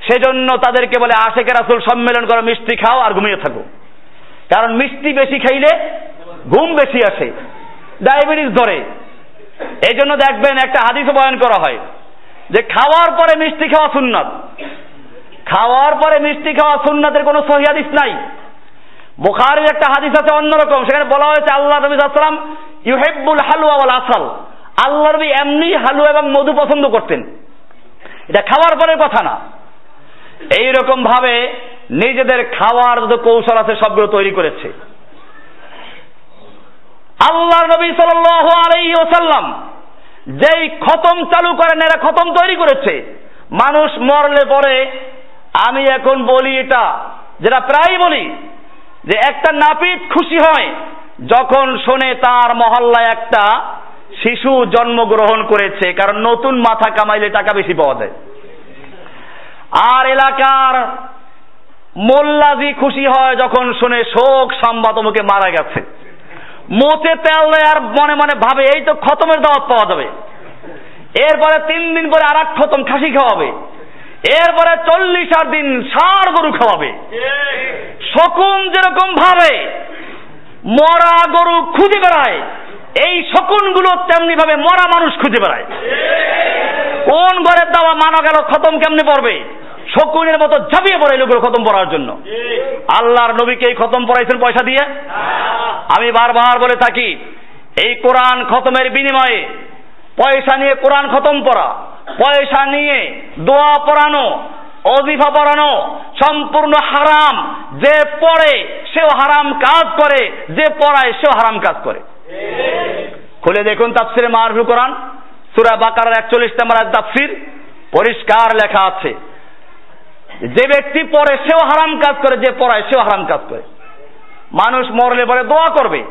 সেজন্য তাদেরকে বলে, আশেখ রাসুল সম্মেলন করো, মিষ্টি খাও আর ঘুমিয়ে থাকো। কারণ মিষ্টি বেশি খাইলে ঘুম বেশি আসে, ডায়াবেটিস ধরে। এই জন্য দেখবেন একটা হাদিস বয়ন করা হয় যে, খাওয়ার পরে মিষ্টি খাওয়া সুন্নাত। খাওয়ার পরে মিষ্টি খাওয়া সুন্নাতের কোনো সহি হাদিস নাই। বুখারির একটা হাদিস আছে অন্যরকম, সেখানে বলা হয়েছে, আল্লাহ নবী সাল্লাম ইউহেব্বুল হালুয়া ওয়াল আসাল। আল্লাহ নবী এমনি হালুয়া এবং মধু পছন্দ করতেন। এটা খাওয়ার পরের কথা না। এইরকম ভাবে নিজেদের খাওয়ার যত কৌশল আছে, সবগুলো তৈরি করেছে। আল্লাহ নবী সাল্লাল্লাহু আলাইহি ওয়াসাল্লাম যেই খতম চালু করেন, এরা খতম তৈরি করেছে। মানুষ মরলে পরে আমি এখন বলি এটা, যেটা প্রায় বলি, যে একটা নাপিত খুশি হয় যখন শোনে তার মহল্লায় একটা শিশু জন্মগ্রহণ করেছে, কারণ নতুন মাথা কামাইলে টাকা বেশি পাওয়া যায়। আর এলাকার মোল্লাজি খুশি হয় যখন শুনে শোক সংবাদ অমুকে মারা গেছে। মোচে তেল দেয় আর মনে মনে ভাবে, এই তো খতমের দাওয়াত পাওয়া যাবে। এরপরে তিন দিন পরে আর এক খতম খাসি খাওয়াবে। এরপরে চল্লিশ আর দিন সার গরু খাওয়াবে। শকুন যেরকম ভাবে মরা গরু খুঁজে বেড়ায়, এই শকুনগুলো তেমনি ভাবে মরা মানুষ খুঁজে বেড়ায়। কোন ঘরের দাওয়া মানা গেল, খতম কেমনি পড়বে? শকুনের মতো ঝাঁপিয়ে পড়ে লোকের খতম পড়ার জন্য। আল্লাহর নবীকে এই খতম পড়াইছেন পয়সা দিয়ে? আমি বারবার বলে থাকি এই কোরআন খতমের বিনিময়ে পয়সা নিয়ে কোরআন খতম পড়া পয়সা নিয়ে দোয়া পড়ানো অজিফা পড়ানো সম্পূর্ণ হারাম। যে পড়ে সেও হারাম কাজ করে যে পড়ায় সেও হারাম কাজ করে। খুলে দেখুন তাফসিরে মারফু কোরআন সুরা বাকার একচল্লিশ নম্বর তাফসির পরিষ্কার লেখা আছে। যে ব্যক্তি পড়ে সেও হারাম কাজ করে, যে পড়ায় সেও হারাম কাজ করে। মানুষ মরলে পরে দোয়া করবে।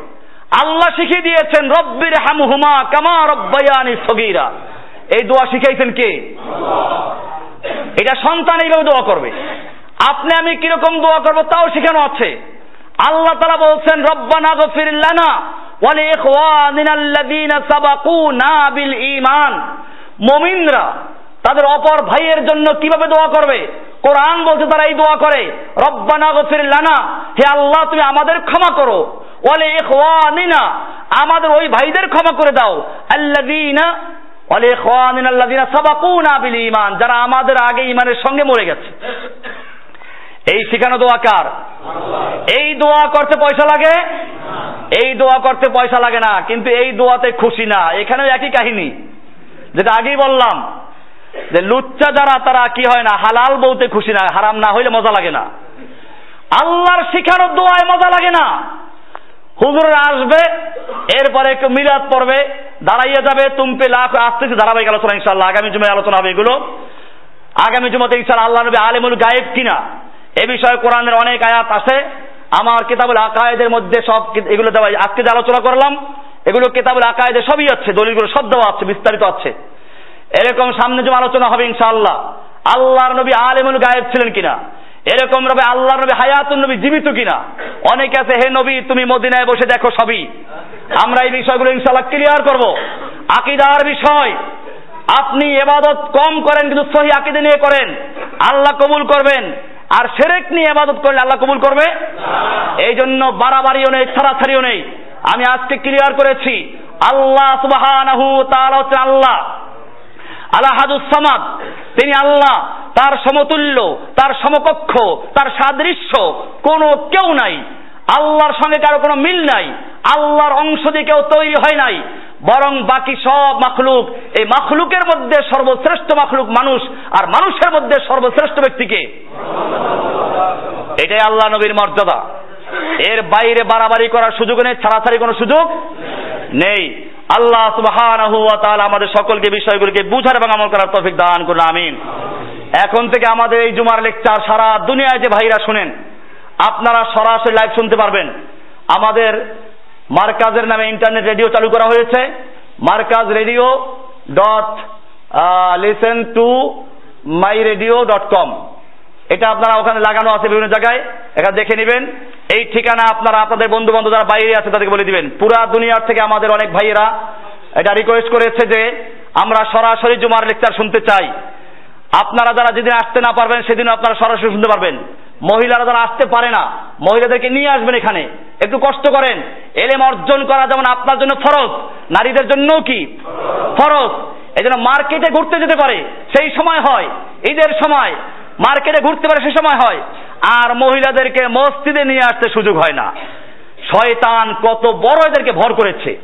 আল্লাহ শিখিয়ে দিয়েছেন, রব্বির হামহুমা কামা রব্বায়ানি সগীরা। এই দোয়া শিখাইছেন কে? এটা সন্তান এইভাবে দোয়া করবে। আপনি আমি কীরকম দোয়া করব তাও শেখানো আছে। আল্লাহ তারা বলছেন, রব্বানা গফির লানা ওয়ালি ইখওয়ানিনা আল্লাযীনা সাবাকুনা বিল ঈমান। মুমিনরা তাদের অপর ভাইয়ের জন্য কীভাবে দোয়া করবে? কোরআন বলছে তারা এই দোয়া করে, রব্বানা গফির লানা, হে আল্লাহ, তুমি আমাদের ক্ষমা করো। ওয়ালে ইখওয়ানিনা, আমাদের ওই ভাইদের ক্ষমা করে দাও। আল্লাযীনা, ওয়ালে ইখওয়ানিনা আল্লাযীনা সাবাকুনা বিল ঈমান, যারা আমাদের আগে ঈমানের সঙ্গে মরে গেছে। এই শিখানো দোয়া কার? এই দোয়া করতে পয়সা লাগে? এই দোয়া করতে পয়সা লাগে না, কিন্তু এই দোয়াতে খুশি না। এখানেও একই কাহিনী, যেটা আগেই বললাম। যে লুচ্চা যারা, তারা কি হয় না, হালাল বলতে খুশি না, হারাম না হইলে মজা লাগে না। আল্লাহর শিখানোর দোয়ায় মজা লাগে না। হুজুররা আসবে, এরপরে একটু মিলাদ পড়বে, দাঁড়াইয়ে যাবে, তুমপে লাখ, আসতেছে, ধারাবাহিক আলোচনা ইনশাল্লাহ আগামী জুমায় আলোচনা হবে এগুলো। আগামী জুমাতে ইনশাল্লাহ আল্লাহ নবী আলিমুল গায়েব কিনা, এ বিষয়ে কোরআনের অনেক আয়াত আছে। আমার কিতাবুল আকায়েদের মধ্যে সব এগুলো দেওয়া আজকে যে আলোচনা করলাম, এগুলো কিতাবুল আকায়েদে সবই আছে, দলিলগুলো সব দেওয়া আছে, বিস্তারিত আছে। এরকম সামনে যে আলোচনা হবে ইনশাআল্লাহ। আল্লাহর নবী আলিমুল গায়েব ছিলেন কিনা? এরকম ভাবে আল্লাহ নবী হায়াতুল নবী জীবিত কিনা? অনেকে আছে, হে নবী, তুমি মদিনায় বসে দেখো সবই। আমরা এই বিষয়গুলো ইনশাআল্লাহ ক্লিয়ার করব। আকিদার বিষয়, আপনি এবাদত কম করেন কিন্তু সহি আকিদে নিয়ে করেন। আল্লাহ কবুল করবেন। আর সেরেক নিয়ে এবাদত করলে আল্লাহ কবুল করবে? এই জন্য বাড়াবাড়িও নেই, ছাড়াছাড়িও নেই। আমি আজকে ক্লিয়ার করেছি, আল্লাহ তাআলা আল্লাহ। আল্লাহ সামাদ, তিনি আল্লাহ, তার সমতুল্য, তার সমকক্ষ, তার সাদৃশ্য, কোনো কেউ নাই। আল্লাহর সঙ্গে কারও কোনো মিল নাই, আল্লাহর অংশ দিয়ে কেউ তৈরি হয় নাই। বরং বাকি সব মাখলুক, এই মাখলুকের মধ্যে সর্বশ্রেষ্ঠ মাখলুক মানুষ, আর মানুষের মধ্যে সর্বশ্রেষ্ঠ ব্যক্তিকে এটাই আল্লাহ নবীর মর্যাদা। এর বাইরে বাড়াবাড়ি করার সুযোগ নেই, ছাড়াছাড়ি কোনো সুযোগ নেই। আল্লাহ তাআলা আমাদের সকলকে বিষয়গুলিকে বুঝার এবং আমল করার তৌফিক দান করুন, আমিন। এখন থেকে আমাদের এই জুমার লেকচার সারা দুনিয়ায় যে ভাইরা শুনেন, আপনারা সরাসরি লাইভ শুনতে পারবেন। আমাদের মার্কাজের নামে ইন্টারনেট রেডিও চালু করা হয়েছে। Markaz radio dot listen to my radio dot com এটা আপনারা ওখানে লাগানো আছে বিভিন্ন জায়গায়। এটা দেখে নেবেন। এই ঠিকানা আপনারা আপনাদের বন্ধু বান্ধব যারা বাইরে আছে তাদেরকে বলে দিবেন। পুরা দুনিয়ার থেকে আমাদের অনেক ভাইয়েরা এটা রিকোয়েস্ট করেছে যে আমরা সরাসরি জুমার লেকচার শুনতে চাই। আপনারা যারা যেদিন আসতে না পারবেন সেদিন আপনারা সরাসরি শুনতে পারবেন। মহিলারা যারা আসতে পারে না, মহিলাদেরকে নিয়ে আসবেন এখানে। একটু কষ্ট করেন। এলেম অর্জন করা যেমন আপনার জন্য ফরজ, নারীদের জন্যও কি? ফরজ। এই জন্য মার্কেটে ঘুরতে যেতে পারে। সেই সময় হয়। ঈদের সময় মার্কেটে ঘুরতে পারে সে সময় হয়। আর মহিলাদেরকে মসজিদে নিয়ে আসতে সুযোগ হয় না। শয়তান কত বড় এদেরকে ভর করেছে।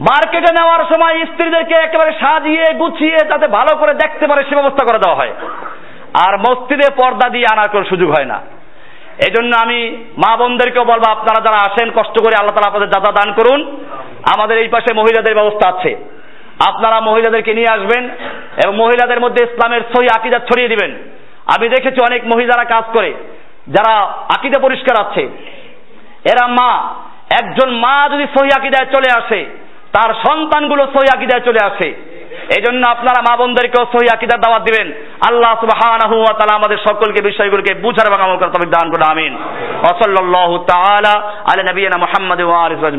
মার্কেটে নেওয়ার সময় স্ত্রীদেরকে একেবারে সাজিয়ে গুছিয়ে তাতে ভালো করে দেখতে পারে, সে ব্যবস্থা করে দেওয়া হয়। আর মসজিদে পর্দা দিয়ে আনার কোনো সুযোগ হয় না। এই জন্য আমি মা বোনদেরকেও বলব, আপনারা যারা আসেন, কষ্ট করে আল্লাহ তালা আপনাদের দাদা দান করুন। আমাদের এই পাশে মহিলাদের ব্যবস্থা আছে। আপনারা মহিলাদেরকে নিয়ে আসবেন এবং মহিলাদের মধ্যে ইসলামের সহি আকিদা ছড়িয়ে দিবেন। আমি দেখেছি অনেক মহিলারা কাজ করে, যারা আকিদা পরিষ্কার আছে। এরা মা, একজন মা যদি সহি আকিদায় চলে আসে, তার সন্তানগুলো সহি আকিদায় চলে আসে। এই জন্য আপনারা মা বোনদেরকেও সহি আকিদার দাওয়াত দিবেন। আল্লাহ সুবহানাহু ওয়া তাআলা আমাদের সকলকে বিষয়গুলোকে বুঝার এবং আমল করার তৌফিক দান করুন, আমিন। ওয়া সাল্লাল্লাহু তাআলা আলা নবিয়িনা মুহাম্মাদ ওয়া আলিহি ওয়া